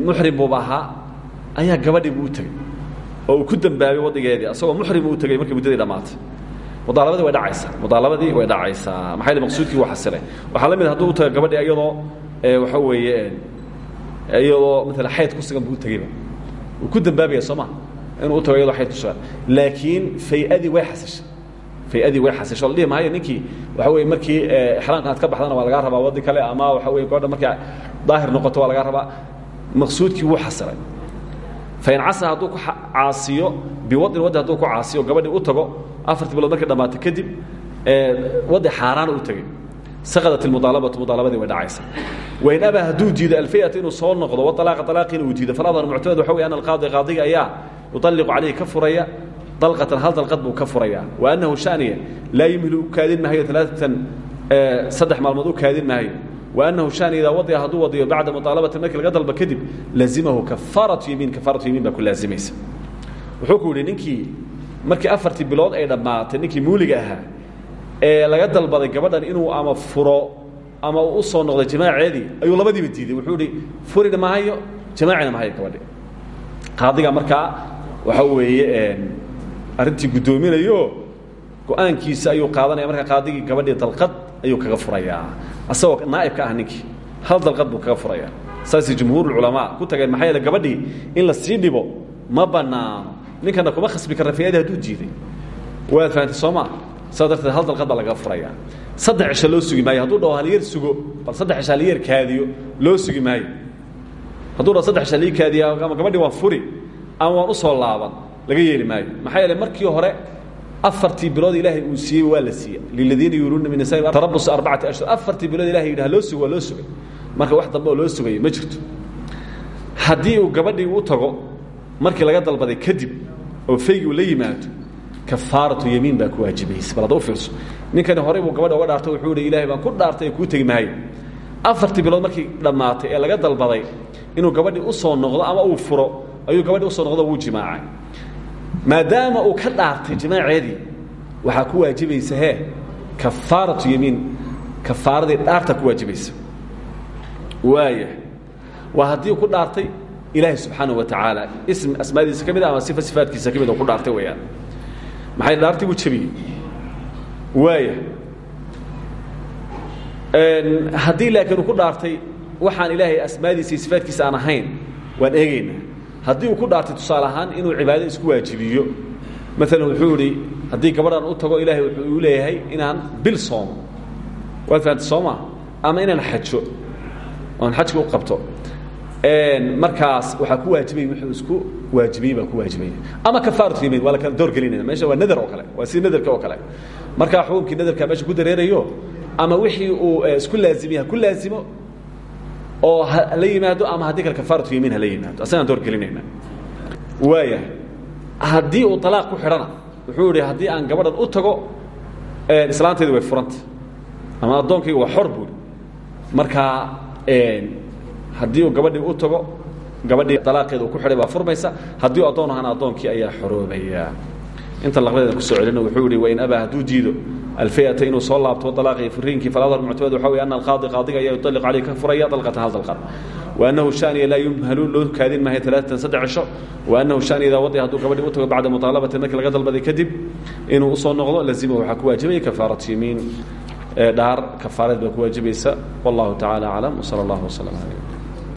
muxrim buuba ahaa ayaa gabadhii buu u tegey oo uu ku dembaabay wadigeedii asagoo muxrim uu tegey markii muddadii dhammaatay mudaalabadii way dhacaysaa mudaalabadii way dhacaysaa. Maxaa maqsuudkii waa xasilay. Waxaa la mid hadduu u tago gabadhii iyadoo waxa weeye iyadoo maala xayd ku sugan buu u tegeyba uu ku dembaabaya soo ma inuu u tago iyadoo xayd ku sugan laakiin fay-adii way xasishay. Fay-adii way xasishay. La dhihi maayo ninkii waxa weye markii exraamkan aad ka baxdana waa lagaa rabaa waddi kale ama waxa weye gabadha markii daahir noqoto waa lagaa rabaa. Maqsuudkii wuu xasilay fain casa hadduu ku caasiyo biwadin waddi hadduu ku caasiyo gabadhii u tago afartii bilood markay dhammaato kadib waddi xaaraana u tegey saqadat ilmudaalabatu mudaalabadii way dhacaysa wain abaa hadduu diido alfayata inuu soo noqdo waalaqa alaaqiina uu diido faladhar muctamad waxa wey ana alqaadi qaadiga ayaa yualiqu calayhi ka furaya dalqatan hal dalqad buu ka furayaa wa annahu shaniya laa yumhilu u kaadin maayo alaaan saddex maalmood u kaadin maayo wa annahu shaniya idaa wadica hadduu wadiyo bacda muaalabati markii laga dalba kadib lazimahu kafaaratu yemiin kafaaratu yemiin baa ku laazimaysa wuxuu ku yidhi ninkii markii afartii bilood ay dhammaatay ninkii muuliga ahaa ee laga dalbaday gabadhan inuu ama furo ama u soo noqday jamaaceedii ayuu labadiiba diiday wuxuu ihi furina mahayo jamaacina mahayo gabadhi qaadiga markaa waxa weeye arrintii guddoominayo go'aankiisa ayuu qaadanaya. Markaa qaadigii gabadhii dalqad ayuu kaga furayaa. Asagoo naaibka ah ninkii hal dalqad buu kaga furaya saasay jumhuurulculamaa ku tageen maxaa yeele gabadhii in la sii dhibo ma bannaano. Ninkana kuma khasbi kara fayadii hadduu diiday waad fahamtay soo maa saas darteed hal dalqad baa lagaga furaya saddex cisho loo sugi maayo hadduu dhaho halyar sugo bal saddex cisho halyar kaadiyo loo sugi maayo. Hadduu dhaho saddex cisho halii kaadiya ama gabadhii waan furi ama waan u soo laaban laga yeeli maayo. Maxaa yeele markii hore afartii bilood ilaahay uu siiyey waa la siiya liladiina yuuluuna min nisaai tarabus arbacati ashhur. Afartii bilood ilahay yidhaha loo sugo waa loo sugay marka wax dambe oo loo sugayo ma jirto. Haddii uu gabadhii u tago markii laga dalbaday kadib oo faygi uu la yimaado kafaaratu yamiin baa ku waajibaysa bal hadda u fiirso. Ninkani horey buu gabadha uga dhaartay wuxuu ihi ilahay baan ku dhaartay ee kuu tegi maayo afartii bilood markii dhammaatay ee laga dalbaday inuu gabadhii u soo noqdo ama uu furo ayuu gabadhii u soo noqdo wuu jimaacay. Maadaama uu ka dhaartay jimaaceedii waxaa ku waajibaysa hee kafaaratu yamiin kafaaradii dhaarta ku waajibaysa. Waaya waa haddii ku dhaartay ilaahay subxaanaه wa tacaala. Ism asmaadiisa ka mid ama sifa sifaadkiisa ka oo ku dhaartay weeyaan. Maxay dhaartii buu jebiyey waaya haddii laakiin uu ku dhaartay waxaan ilaahay asmaadiisa iyo aan ahayn waan eegaynaa haddii uu ku dhaartay tusaale ahaan inuu cibaado isku waajibiyo. Maalan wuxuu ihi haddii gabadhan u tago ilaahay wuxuu u leeyahay inaan bil soomo. Waad fahamtay soo maa ama inaan xajo? Oon xajka u qabto. Markaas waxaa ku waajibay wuxuu isku waajibiyey baa ku waajibaya ama kafaaratu yamiin waa la kala door gelinaya. Meesha waa nadar oo kale waa sida nadarka oo kale. Markaa xukunkii nadarka meesha ku dareerayo ama wixii uu isku laazimiye ha ku laazimo oo hala yimaado ama haddii kale kafaaratu yamiin hala yimaado. Asagaan door gelinayna. Waaya haddii uu alaaq ku xidhana wuxuu ihi haddii aan gabadhan u tago islaanteedi way furanta ama addoonkayga waa xor buuri. Markaa haddii uu gabadhii u tago gabadhii alaaqeeda uu ku xidhay baa furmaysa. Haddii u addoon ahana addoonkii ayaa xoroobaya inta laqladeeda ku soo celino wuxuu ihi wain abaa hadduu diido alfayata inuu soo laabto alaaqi furiinkii faladhar muctamad waxa wey ana alqaadi qaadiga ayaa yuطaliq caleyh ka furaya dalqatan hal dalqad waanahu shaniya laa yumhalu loo kaadin maayo alaatan saddex cisho waanahu shaniya idaa wadi hadduu gabadhii u tago bacda muطaalabatin markii laga dalbaday kadib inuu u soo noqdo lazima waxaa ku waajibaya kafaaratu yamiin dhaar kafaareed baa ku waajibaysa. Wallahu tacala aclam wsala allah wslam aleyh